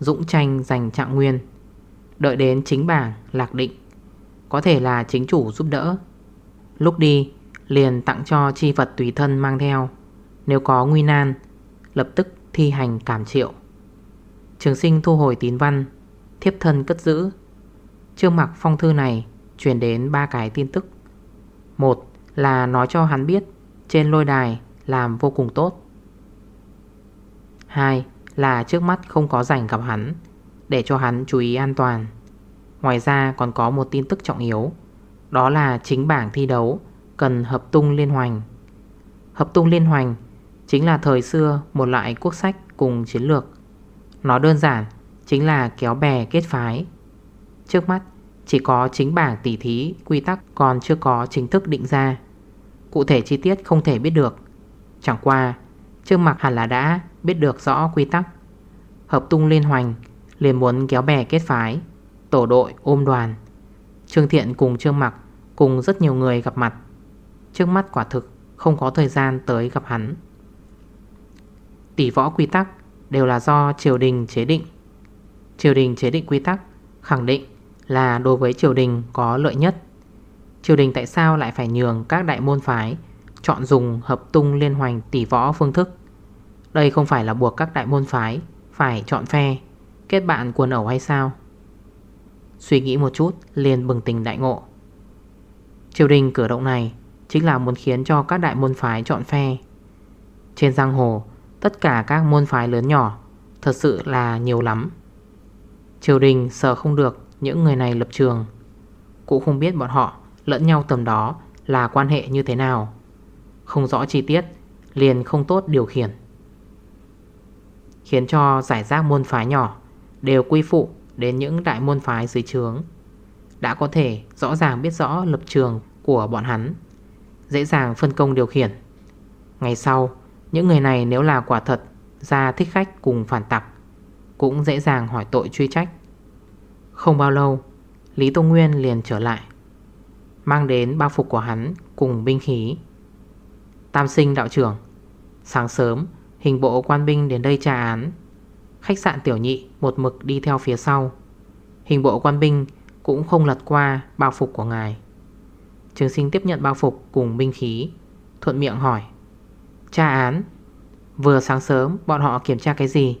Dũng tranh giành trạng nguyên. Đợi đến chính bảng, lạc định. Có thể là chính chủ giúp đỡ. Lúc đi liền tặng cho chi vật tùy thân mang theo. Nếu có nguy nan, Lập tức thi hành cảm triệu. Trường sinh thu hồi tín văn, Thiếp thân cất giữ. Trương mặc phong thư này Chuyển đến ba cái tin tức. Một là nói cho hắn biết Trên lôi đài làm vô cùng tốt. Hai là trước mắt không có rảnh gặp hắn, Để cho hắn chú ý an toàn. Ngoài ra còn có một tin tức trọng yếu, Đó là chính bảng thi đấu Cần hợp tung liên hoành. Hợp tung liên hoành Chính là thời xưa một loại quốc sách cùng chiến lược. Nó đơn giản Chính là kéo bè kết phái. Trước mắt, chỉ có chính bảng tỉ thí, quy tắc còn chưa có chính thức định ra. Cụ thể chi tiết không thể biết được. Chẳng qua Trương Mặc hẳn là đã biết được rõ quy tắc. Hợp tung liên hoành liền muốn kéo bè kết phái, Tổ đội, ôm đoàn. Trương Thiện cùng Trương Mặc Cùng rất nhiều người gặp mặt. Trước mắt quả thực, không có thời gian tới gặp hắn. Tỷ võ quy tắc đều là do triều đình chế định. Triều đình chế định quy tắc Khẳng định là đối với triều đình có lợi nhất. Triều đình tại sao lại phải nhường các đại môn phái Chọn dùng hợp tung liên hoành tỷ võ phương thức? Đây không phải là buộc các đại môn phái Phải chọn phe, Kết bạn quần ẩu hay sao? Suy nghĩ một chút liền bừng tình đại ngộ. Triều đình cử động này Chính là muốn khiến cho các đại môn phái chọn phe. Trên giang hồ, Tất cả các môn phái lớn nhỏ Thật sự là nhiều lắm. Triều đình sợ không được Những người này lập trường. Cũng không biết bọn họ lẫn nhau tầm đó Là quan hệ như thế nào. Không rõ chi tiết, Liền không tốt điều khiển. Khiến cho giải rác môn phái nhỏ Đều quy phụ đến những đại môn phái dưới trướng, Đã có thể rõ ràng biết rõ lập trường của bọn hắn. Dễ dàng phân công điều khiển. Ngày sau, Những người này nếu là quả thật, Ra thích khách cùng phản tặc, Cũng dễ dàng hỏi tội truy trách. Không bao lâu, Lý Tông Nguyên liền trở lại, Mang đến bao phục của hắn Cùng binh khí. Tam sinh đạo trưởng, Sáng sớm, hình bộ quan binh đến đây tra án. Khách sạn tiểu nhị một mực đi theo phía sau. Hình bộ quan binh cũng không lật qua bao phục của ngài. Trường sinh tiếp nhận bao phục cùng binh khí, Thuận miệng hỏi, Tra án, Vừa sáng sớm bọn họ kiểm tra cái gì?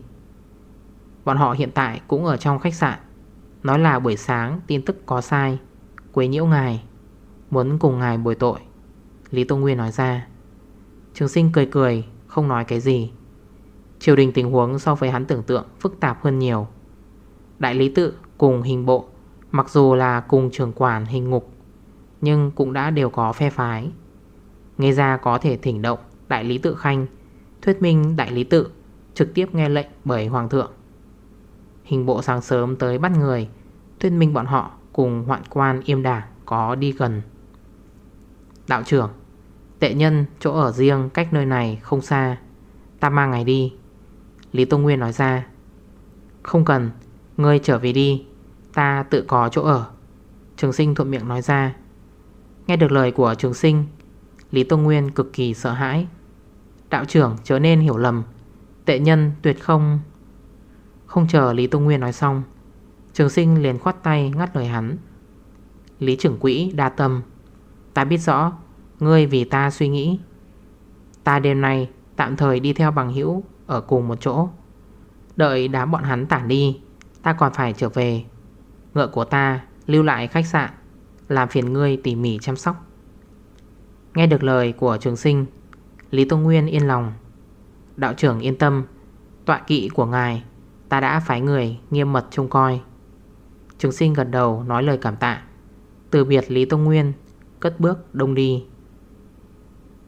Bọn họ hiện tại cũng ở trong khách sạn, Nói là buổi sáng tin tức có sai Quấy nhiễu ngài Muốn cùng ngài bồi tội. Lý Tông Nguyên nói ra. Trường sinh cười cười, Không nói cái gì. Triều đình tình huống so với hắn tưởng tượng Phức tạp hơn nhiều. Đại lý tự cùng hình bộ, Mặc dù là cùng trưởng quản hình ngục nhưng cũng đã đều có phe phái. Nghe ra có thể thỉnh động Đại lý tự khanh, Thuyết minh đại lý tự Trực tiếp nghe lệnh bởi hoàng thượng. Hình bộ sáng sớm tới bắt người, Thuyết minh bọn họ cùng hoạn quan im đảng có đi gần. Đạo trưởng, Tệ nhân chỗ ở riêng cách nơi này không xa. Ta mang ngày đi. Lý Tông Nguyên nói ra. Không cần, Ngươi trở về đi. Ta tự có chỗ ở. Trường sinh thuận miệng nói ra. Nghe được lời của trường sinh, Lý Tông Nguyên cực kỳ sợ hãi. Đạo trưởng trở nên hiểu lầm. Tệ nhân tuyệt không Không chờ Lý Tông Nguyên nói xong, Trường sinh liền khoát tay ngắt lời hắn. Lý trưởng quỹ đa tâm, Ta biết rõ, Ngươi vì ta suy nghĩ. Ta đêm nay tạm thời đi theo bằng hữu Ở cùng một chỗ. Đợi đám bọn hắn tản đi, Ta còn phải trở về. Ngựa của ta lưu lại khách sạn. Làm phiền ngươi tỉ mỉ chăm sóc. Nghe được lời của trường sinh, Lý Tông Nguyên yên lòng. Đạo trưởng yên tâm, Tọa kỵ của ngài, Ta đã phái người nghiêm mật trông coi. Trường sinh gần đầu nói lời cảm tạ. Từ biệt Lý Tông Nguyên, Cất bước đông đi.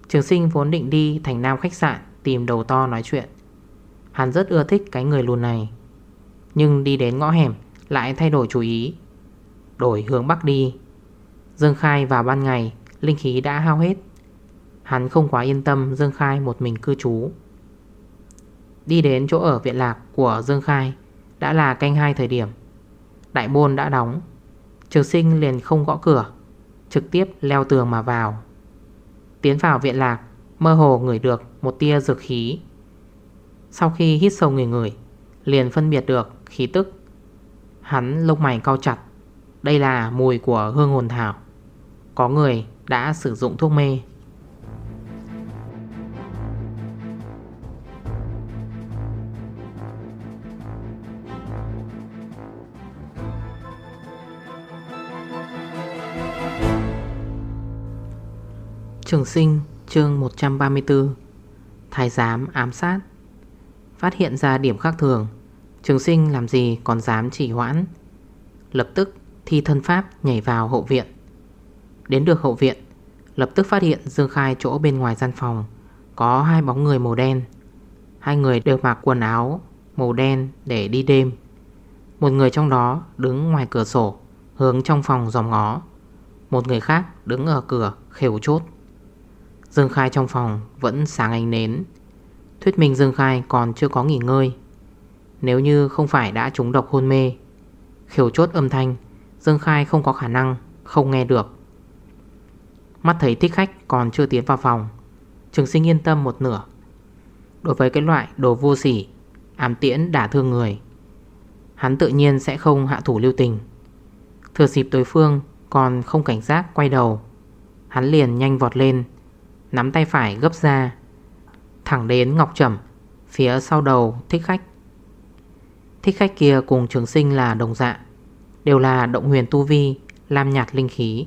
Trường sinh vốn định đi thành nam khách sạn Tìm đầu to nói chuyện. Hắn rất ưa thích cái người lùn này. Nhưng đi đến ngõ hẻm Lại thay đổi chủ ý. Đổi hướng bắc đi. Dương Khai vào ban ngày, Linh khí đã hao hết. Hắn không quá yên tâm Dương Khai một mình cư trú. Đi đến chỗ ở viện lạc của Dương Khai Đã là canh hai thời điểm. Đại môn đã đóng. Trường sinh liền không gõ cửa, Trực tiếp leo tường mà vào. Tiến vào viện lạc, Mơ hồ ngửi được một tia dược khí. Sau khi hít sâu người người Liền phân biệt được khí tức. Hắn lông mày cao chặt. Đây là mùi của hương hồn thảo. Có người đã sử dụng thuốc mê. Trường sinh, chương 134 Thái giám ám sát. Phát hiện ra điểm khác thường. Trường sinh làm gì còn dám chỉ hoãn? Lập tức thi thân pháp nhảy vào hậu viện. Đến được hậu viện. Lập tức phát hiện Dương Khai chỗ bên ngoài gian phòng, Có hai bóng người màu đen. Hai người đều mặc quần áo màu đen để đi đêm. Một người trong đó đứng ngoài cửa sổ, Hướng trong phòng dòm ngó. Một người khác đứng ở cửa khều chốt. Dương Khai trong phòng vẫn sáng ánh nến. Thuyết minh Dương Khai còn chưa có nghỉ ngơi. Nếu như không phải đã trúng độc hôn mê, Khều chốt âm thanh, Dương Khai không có khả năng Không nghe được. Mắt thấy thích khách còn chưa tiến vào phòng, Trường sinh yên tâm một nửa. Đối với cái loại đồ vô sỉ, Ám tiễn đả thương người, Hắn tự nhiên sẽ không hạ thủ lưu tình. Thừa dịp đối phương Còn không cảnh giác quay đầu, Hắn liền nhanh vọt lên, Nắm tay phải gấp ra, Thẳng đến Ngọc Trầm, Phía sau đầu thích khách. Thích khách kia cùng trường sinh là đồng dạ Đều là động huyền tu vi, Lam nhạt linh khí.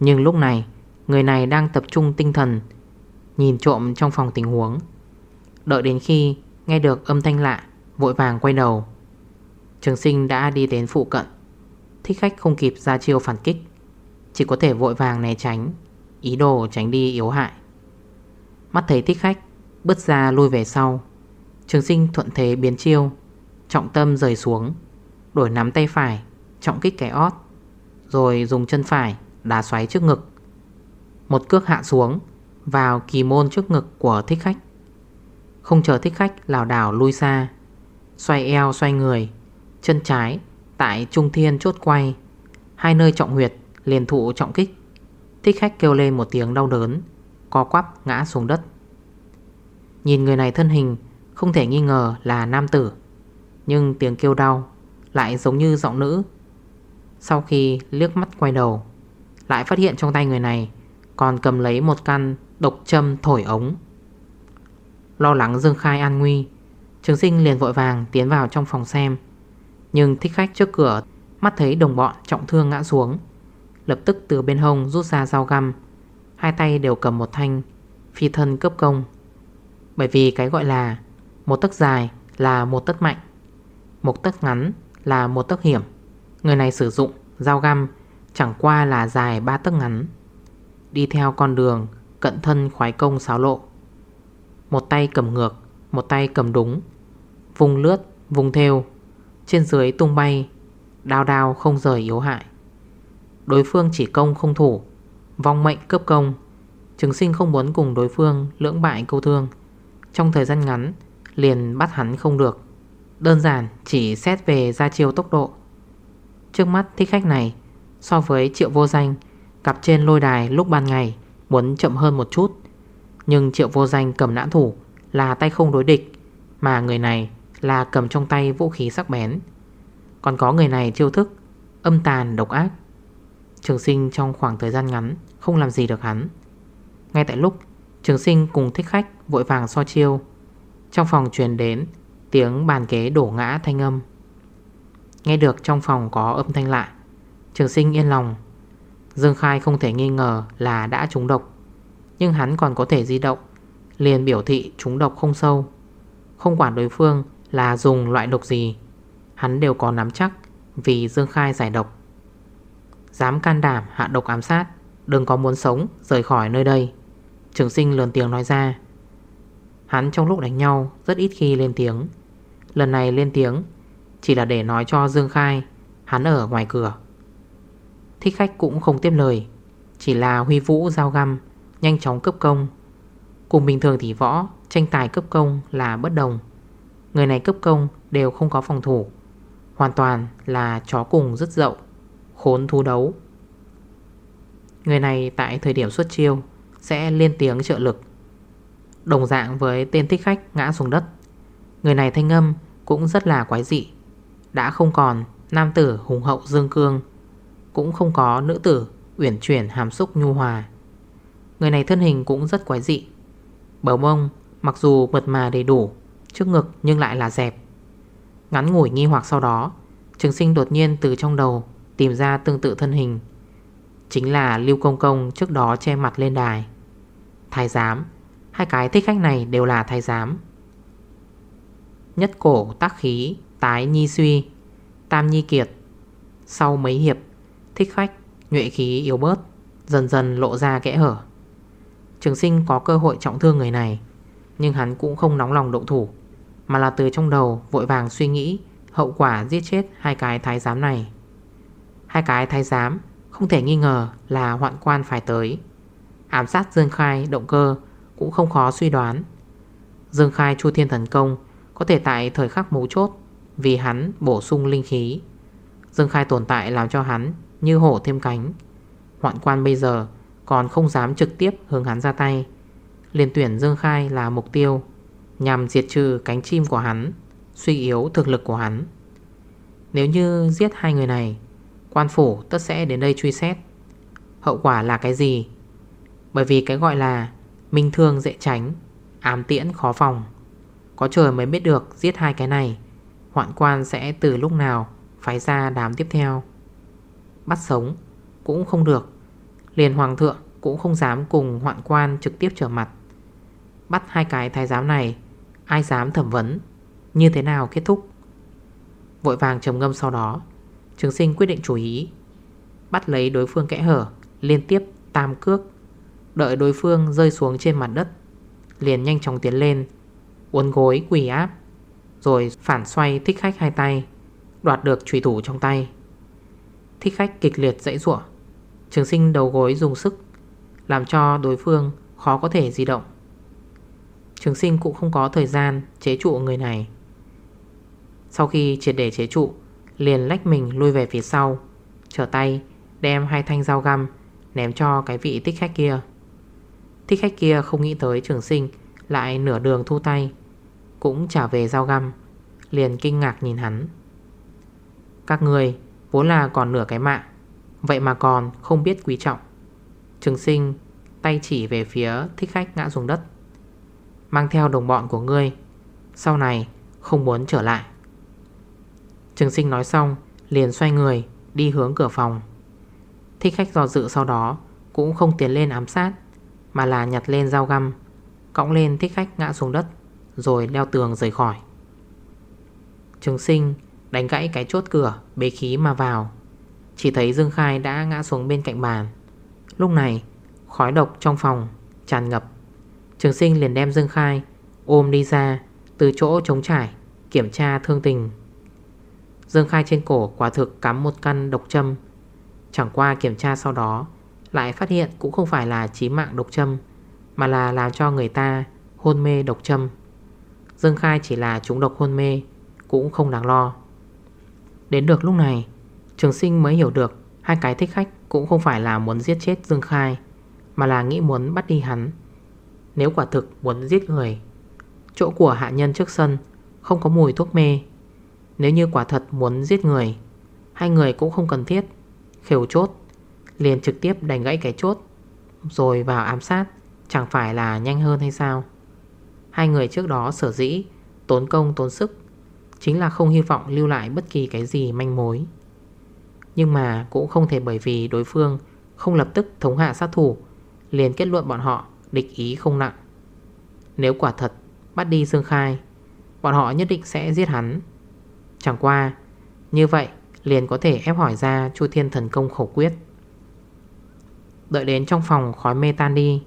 Nhưng lúc này Người này đang tập trung tinh thần, Nhìn trộm trong phòng tình huống. Đợi đến khi nghe được âm thanh lạ, Vội vàng quay đầu. Trường sinh đã đi đến phụ cận. Thích khách không kịp ra chiêu phản kích, Chỉ có thể vội vàng né tránh, Ý đồ tránh đi yếu hại. Mắt thấy thích khách Bước ra lui về sau, Trường sinh thuận thế biến chiêu, Trọng tâm rời xuống, Đổi nắm tay phải, Trọng kích cái ót, Rồi dùng chân phải đá xoáy trước ngực. Một cước hạ xuống, Vào kỳ môn trước ngực của thích khách. Không chờ thích khách lào đảo lui xa, Xoay eo xoay người, Chân trái Tại trung thiên chốt quay, Hai nơi trọng huyệt, liền thụ trọng kích. Thích khách kêu lên một tiếng đau đớn, Co quắp ngã xuống đất. Nhìn người này thân hình, Không thể nghi ngờ là nam tử, Nhưng tiếng kêu đau Lại giống như giọng nữ. Sau khi liếc mắt quay đầu, Lại phát hiện trong tay người này còn cầm lấy một căn độc châm thổi ống. Lo lắng Dương Khai an nguy, Trường sinh liền vội vàng tiến vào trong phòng xem. Nhưng thích khách trước cửa, Mắt thấy đồng bọn trọng thương ngã xuống. Lập tức từ bên hông rút ra dao găm, Hai tay đều cầm một thanh Phi thân cấp công. Bởi vì cái gọi là Một tấc dài là một tấc mạnh, Một tấc ngắn là một tấc hiểm. Người này sử dụng dao găm Chẳng qua là dài ba tấc ngắn. Đi theo con đường Cận thân khoái công xáo lộ. Một tay cầm ngược Một tay cầm đúng Vùng lướt, vùng theo Trên dưới tung bay Đao đao không rời yếu hại. Đối phương chỉ công không thủ Vong mệnh cấp công Trường sinh không muốn cùng đối phương lưỡng bại câu thương. Trong thời gian ngắn Liền bắt hắn không được. Đơn giản chỉ xét về ra chiêu tốc độ. Trước mắt thích khách này So với triệu vô danh Cặp trên lôi đài lúc ban ngày, Muốn chậm hơn một chút. Nhưng triệu vô danh cầm nã thủ, Là tay không đối địch, Mà người này là cầm trong tay vũ khí sắc bén. Còn có người này chiêu thức, Âm tàn độc ác. Trường sinh trong khoảng thời gian ngắn Không làm gì được hắn. Ngay tại lúc, trường sinh cùng thích khách Vội vàng so chiêu. Trong phòng truyền đến tiếng bàn ghế đổ ngã thanh âm. Nghe được trong phòng có âm thanh lạ, Trường sinh yên lòng Dương Khai không thể nghi ngờ là đã trúng độc. Nhưng hắn còn có thể di động. Liền biểu thị trúng độc không sâu. Không quản đối phương là dùng loại độc gì, Hắn đều có nắm chắc Vì Dương Khai giải độc. Dám can đảm hạ độc ám sát, Đừng có muốn sống, rời khỏi nơi đây. Trường sinh lớn tiếng nói ra. Hắn trong lúc đánh nhau, Rất ít khi lên tiếng. Lần này lên tiếng, Chỉ là để nói cho Dương Khai, Hắn ở ngoài cửa. Thích khách cũng không tiếp lời, Chỉ là huy vũ giao găm, Nhanh chóng cấp công. Cùng bình thường thì võ, Tranh tài cấp công là bất đồng. Người này cấp công đều không có phòng thủ, Hoàn toàn là chó cùng rất dậu, Khốn thú đấu. Người này tại thời điểm xuất chiêu Sẽ lên tiếng trợ lực. Đồng dạng với tên thích khách ngã xuống đất, Người này thanh âm cũng rất là quái dị, Đã không còn nam tử hùng hậu dương cương. Cũng không có nữ tử uyển chuyển hàm xúc nhu hòa. Người này thân hình cũng rất quái dị. Bờ mông, mặc dù mượt mà đầy đủ, Trước ngực nhưng lại là dẹp. Ngắn ngủi nghi hoặc sau đó, Trường sinh đột nhiên từ trong đầu Tìm ra tương tự thân hình. Chính là Lưu Công Công trước đó che mặt lên đài. Thái giám, Hai cái thích khách này đều là thái giám. Nhất cổ tác khí, Tái nhi suy, Tam nhi kiệt, Sau mấy hiệp Thích khách, Nhuệ khí yếu bớt, Dần dần lộ ra kẽ hở. Trường sinh có cơ hội trọng thương người này, Nhưng hắn cũng không nóng lòng động thủ, Mà là từ trong đầu vội vàng suy nghĩ Hậu quả giết chết hai cái thái giám này. Hai cái thái giám Không thể nghi ngờ là hoạn quan phải tới. Ám sát Dương Khai động cơ Cũng không khó suy đoán. Dương Khai Chu Thiên Thần Công Có thể tại thời khắc mấu chốt Vì hắn bổ sung linh khí. Dương Khai tồn tại làm cho hắn như hổ thêm cánh. Hoạn quan bây giờ còn không dám trực tiếp hướng hắn ra tay. Liên tuyển Dương Khai là mục tiêu, Nhằm diệt trừ cánh chim của hắn, Suy yếu thực lực của hắn. Nếu như giết hai người này, Quan phủ tất sẽ đến đây truy xét. Hậu quả là cái gì? Bởi vì cái gọi là Minh thương dễ tránh, Ám tiễn khó phòng. Có trời mới biết được giết hai cái này, Hoạn quan sẽ từ lúc nào Phái ra đám tiếp theo. Bắt sống Cũng không được. Liền hoàng thượng cũng không dám cùng hoạn quan trực tiếp trở mặt. Bắt hai cái thái giám này, Ai dám thẩm vấn? Như thế nào kết thúc? Vội vàng trầm ngâm sau đó, Trường sinh quyết định chú ý. Bắt lấy đối phương kẽ hở, Liên tiếp tam cước, Đợi đối phương rơi xuống trên mặt đất, Liền nhanh chóng tiến lên, Uốn gối quỷ áp, Rồi phản xoay thích khách hai tay, Đoạt được trùy thủ trong tay. Thích khách kịch liệt dãy ruộng. Trường sinh đầu gối dùng sức, Làm cho đối phương khó có thể di động. Trường sinh cũng không có thời gian chế trụ người này. Sau khi triệt để chế trụ, Liền lách mình lui về phía sau, Trở tay đem hai thanh dao găm Ném cho cái vị thích khách kia. Thích khách kia không nghĩ tới trường sinh Lại nửa đường thu tay, Cũng trả về dao găm, Liền kinh ngạc nhìn hắn. Các người vốn là còn nửa cái mạng. Vậy mà còn không biết quý trọng. Trường sinh tay chỉ về phía thích khách ngã xuống đất. Mang theo đồng bọn của ngươi, Sau này không muốn trở lại. Trường sinh nói xong, Liền xoay người, đi hướng cửa phòng. Thích khách do dự sau đó Cũng không tiến lên ám sát, Mà là nhặt lên dao găm, Cõng lên thích khách ngã xuống đất, Rồi leo tường rời khỏi. Trường sinh đánh gãy cái chốt cửa, Bế khí mà vào. Chỉ thấy Dương Khai đã ngã xuống bên cạnh bàn. Lúc này, khói độc trong phòng tràn ngập. Trường sinh liền đem Dương Khai ôm đi ra, Từ chỗ trống trải, Kiểm tra thương tình. Dương Khai trên cổ quả thực cắm một căn độc châm. Chẳng qua kiểm tra sau đó, Lại phát hiện cũng không phải là chí mạng độc châm, Mà là làm cho người ta hôn mê độc châm. Dương Khai chỉ là trúng độc hôn mê, Cũng không đáng lo. Đến được lúc này, Trường sinh mới hiểu được Hai cái thích khách cũng không phải là muốn giết chết Dương Khai, Mà là nghĩ muốn bắt đi hắn. Nếu quả thực muốn giết người, Chỗ của hạ nhân trước sân Không có mùi thuốc mê. Nếu như quả thật muốn giết người, Hai người cũng không cần thiết. Khều chốt, Liền trực tiếp đánh gãy cái chốt, Rồi vào ám sát, Chẳng phải là nhanh hơn hay sao? Hai người trước đó sở dĩ Tốn công tốn sức Chính là không hy vọng lưu lại bất kỳ cái gì manh mối nhưng mà cũng không thể bởi vì đối phương không lập tức thống hạ sát thủ liền kết luận bọn họ địch ý không nặng. Nếu quả thật bắt đi Dương Khai, bọn họ nhất định sẽ giết hắn. Chẳng qua, như vậy liền có thể ép hỏi ra Chu Thiên Thần Công khẩu quyết. Đợi đến trong phòng khói mê tan đi,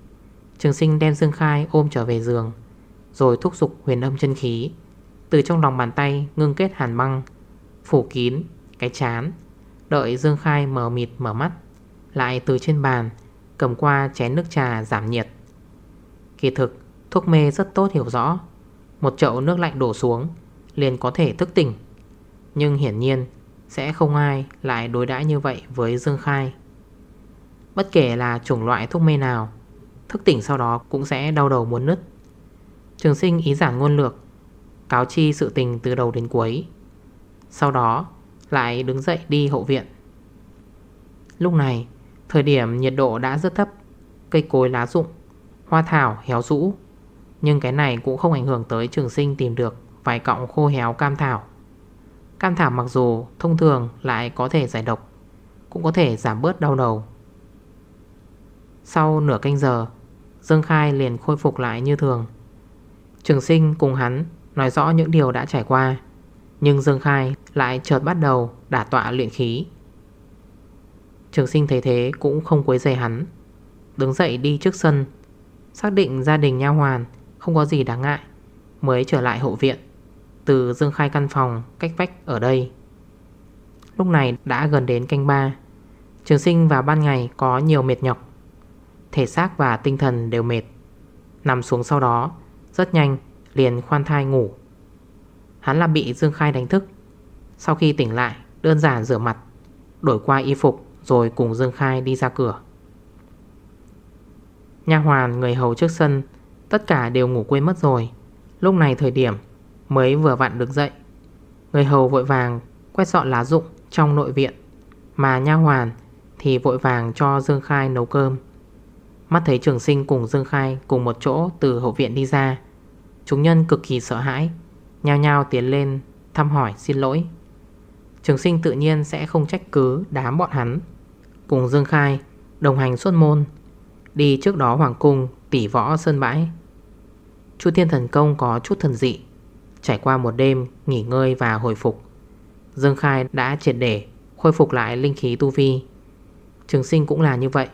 Trường sinh đem Dương Khai ôm trở về giường, rồi thúc dục huyền âm chân khí, từ trong lòng bàn tay ngưng kết hàn băng, phủ kín, cái chán, Đợi Dương Khai mở mịt mở mắt Lại từ trên bàn Cầm qua chén nước trà giảm nhiệt. Kỳ thực thuốc mê rất tốt hiểu rõ. Một chậu nước lạnh đổ xuống Liền có thể thức tỉnh. Nhưng hiển nhiên Sẽ không ai lại đối đãi như vậy với Dương Khai. Bất kể là chủng loại thuốc mê nào Thức tỉnh sau đó cũng sẽ đau đầu muốn nứt. Trường sinh ý giản ngôn lược Cáo chi sự tình từ đầu đến cuối. Sau đó, lại đứng dậy đi hậu viện. Lúc này, Thời điểm nhiệt độ đã rất thấp, Cây cối lá rụng, Hoa thảo héo rũ. Nhưng cái này cũng không ảnh hưởng tới trường sinh tìm được Vài cọng khô héo cam thảo. Cam thảo mặc dù thông thường lại có thể giải độc, Cũng có thể giảm bớt đau đầu. Sau nửa canh giờ, Dương Khai liền khôi phục lại như thường. Trường sinh cùng hắn Nói rõ những điều đã trải qua. Nhưng Dương Khai lại chợt bắt đầu Đả tọa luyện khí. Trường sinh thấy thế cũng không quấy dày hắn. Đứng dậy đi trước sân, Xác định gia đình nha hoàn Không có gì đáng ngại, Mới trở lại hộ viện, Từ Dương Khai căn phòng cách vách ở đây. Lúc này đã gần đến canh ba, Trường sinh vào ban ngày có nhiều mệt nhọc. Thể xác và tinh thần đều mệt. Nằm xuống sau đó, Rất nhanh liền khoan thai ngủ. Hắn là bị Dương Khai đánh thức. Sau khi tỉnh lại, Đơn giản rửa mặt, Đổi qua y phục Rồi cùng Dương Khai đi ra cửa. Nha hoàn người hầu trước sân, Tất cả đều ngủ quên mất rồi. Lúc này thời điểm Mới vừa vặn được dậy. Người hầu vội vàng quét dọn lá rụng Trong nội viện, Mà nha hoàn thì vội vàng cho Dương Khai nấu cơm. Mắt thấy trường sinh cùng Dương Khai Cùng một chỗ từ hậu viện đi ra Chúng nhân cực kỳ sợ hãi, Nhao nhao tiến lên thăm hỏi xin lỗi. Trường sinh tự nhiên sẽ không trách cứ đám bọn hắn. Cùng Dương Khai Đồng hành xuất môn, Đi trước đó Hoàng Cung tỉ võ sơn bãi. Chu Thiên Thần Công có chút thần dị, Trải qua một đêm nghỉ ngơi và hồi phục. Dương Khai đã triệt để Khôi phục lại linh khí tu vi. Trường sinh cũng là như vậy,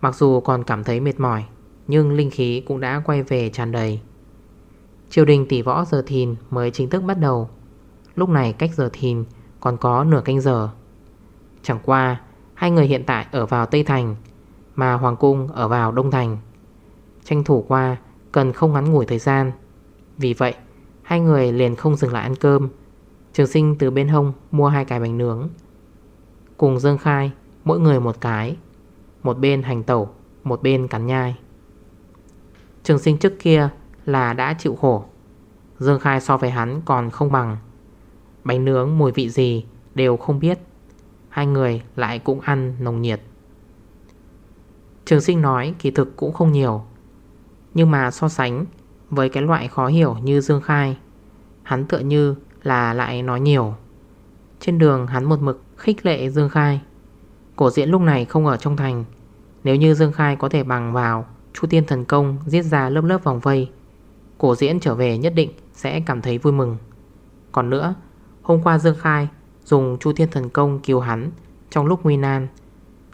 Mặc dù còn cảm thấy mệt mỏi, Nhưng linh khí cũng đã quay về tràn đầy. Triều đình tỷ võ giờ thìn mới chính thức bắt đầu. Lúc này cách giờ thìn còn có nửa canh giờ. Chẳng qua, Hai người hiện tại ở vào Tây Thành, Mà Hoàng Cung ở vào Đông Thành. Tranh thủ qua, Cần không ngắn ngủi thời gian. Vì vậy, Hai người liền không dừng lại ăn cơm. Trường sinh từ bên hông mua hai cái bánh nướng. Cùng Dương Khai, Mỗi người một cái. Một bên hành tẩu, Một bên cắn nhai. Trường sinh trước kia là đã chịu khổ. Dương Khai so với hắn còn không bằng. Bánh nướng, mùi vị gì đều không biết. Hai người lại cũng ăn nồng nhiệt. Trường sinh nói kỳ thực cũng không nhiều. Nhưng mà so sánh với cái loại khó hiểu như Dương Khai, Hắn tựa như là lại nói nhiều. Trên đường hắn một mực khích lệ Dương Khai. Cổ diễn lúc này không ở trong thành. Nếu như Dương Khai có thể bằng vào Chu tiên thần công giết ra lớp lớp vòng vây Cổ diễn trở về nhất định sẽ cảm thấy vui mừng. Còn nữa, Hôm qua Dương Khai dùng Chu Thiên Thần Công cứu hắn Trong lúc nguy nan,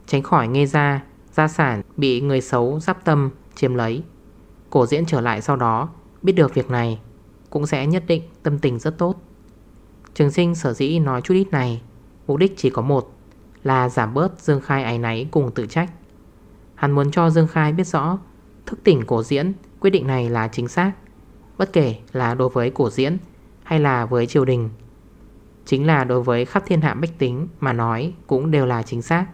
Tránh khỏi nghe ra Gia sản bị người xấu giáp tâm chiếm lấy. Cổ diễn trở lại sau đó, Biết được việc này, Cũng sẽ nhất định tâm tình rất tốt. Trường sinh sở dĩ nói chút ít này, Mục đích chỉ có một, Là giảm bớt Dương Khai ái náy cùng tự trách. Hắn muốn cho Dương Khai biết rõ Thức tỉnh cổ diễn Quyết định này là chính xác. Bất kể là đối với cổ diễn Hay là với triều đình, Chính là đối với khắp thiên hạ bách tính Mà nói cũng đều là chính xác.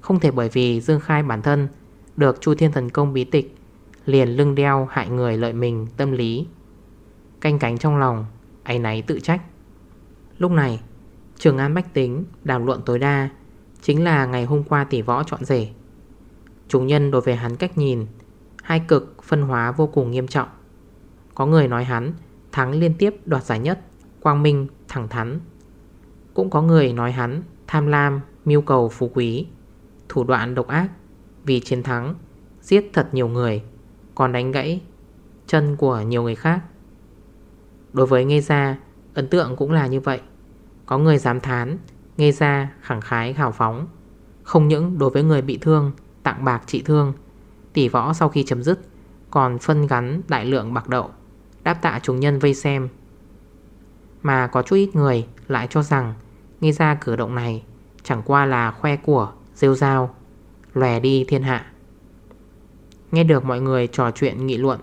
Không thể bởi vì Dương Khai bản thân Được Chu Thiên Thần Công bí tịch Liền lưng đeo hại người lợi mình tâm lý, Canh cánh trong lòng ấy náy tự trách. Lúc này, Trường An Bách Tính đàm luận tối đa Chính là ngày hôm qua tỷ võ chọn rể. Chúng nhân đối với hắn cách nhìn, Hai cực phân hóa vô cùng nghiêm trọng có người nói hắn, thắng liên tiếp đoạt giải nhất, Quang Minh thẳng thắn. Cũng có người nói hắn, tham lam, Mưu cầu phú quý. Thủ đoạn độc ác, Vì chiến thắng, Giết thật nhiều người, Còn đánh gãy chân của nhiều người khác. Đối với Nghê Gia, Ấn tượng cũng là như vậy. Có người dám thán, Nghê Gia khẳng khái hào phóng. Không những đối với người bị thương, Tặng bạc trị thương, Tỷ võ sau khi chấm dứt, Còn phân gắn đại lượng bạc đậu. Đáp tạ chúng nhân vây xem. Mà có chút ít người lại cho rằng, Nghi ra cử động này Chẳng qua là khoe của, rêu rao, Lòe đi thiên hạ. Nghe được mọi người trò chuyện nghị luận,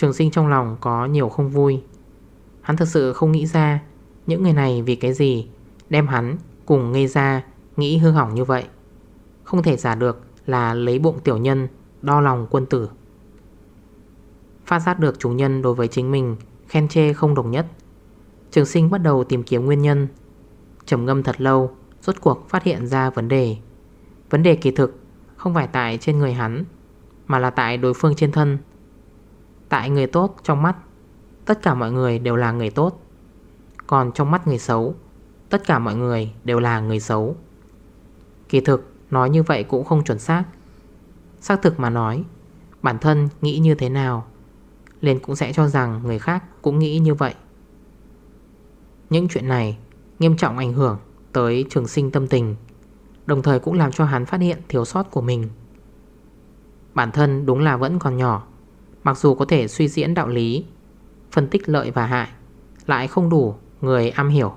Trường sinh trong lòng có nhiều không vui. Hắn thật sự không nghĩ ra Những người này vì cái gì Đem hắn cùng ngây ra Nghĩ hư hỏng như vậy. Không thể giả được là lấy bụng tiểu nhân Đo lòng quân tử. Phát giác được chủ nhân đối với chính mình, Khen chê không đồng nhất. Trường sinh bắt đầu tìm kiếm nguyên nhân. Trầm ngâm thật lâu, Rốt cuộc phát hiện ra vấn đề. Vấn đề kỳ thực Không phải tại trên người hắn, Mà là tại đối phương trên thân. Tại người tốt trong mắt, Tất cả mọi người đều là người tốt. Còn trong mắt người xấu, Tất cả mọi người đều là người xấu. Kỳ thực, nói như vậy cũng không chuẩn xác. Xác thực mà nói, Bản thân nghĩ như thế nào liền cũng sẽ cho rằng người khác cũng nghĩ như vậy. Những chuyện này nghiêm trọng ảnh hưởng tới trường sinh tâm tình, Đồng thời cũng làm cho hắn phát hiện thiếu sót của mình. Bản thân đúng là vẫn còn nhỏ, Mặc dù có thể suy diễn đạo lý, Phân tích lợi và hại, Lại không đủ người am hiểu.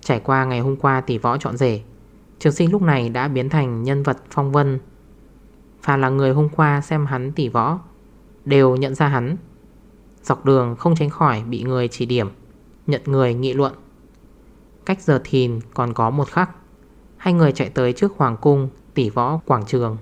Trải qua ngày hôm qua tỷ võ chọn rể, Trường sinh lúc này đã biến thành nhân vật phong vân. Phà là người hôm qua xem hắn tỷ võ Đều nhận ra hắn. Dọc đường không tránh khỏi bị người chỉ điểm, Nhận người nghị luận. Cách giờ thìn còn có một khắc, Hai người chạy tới trước hoàng cung, tỷ võ quảng trường.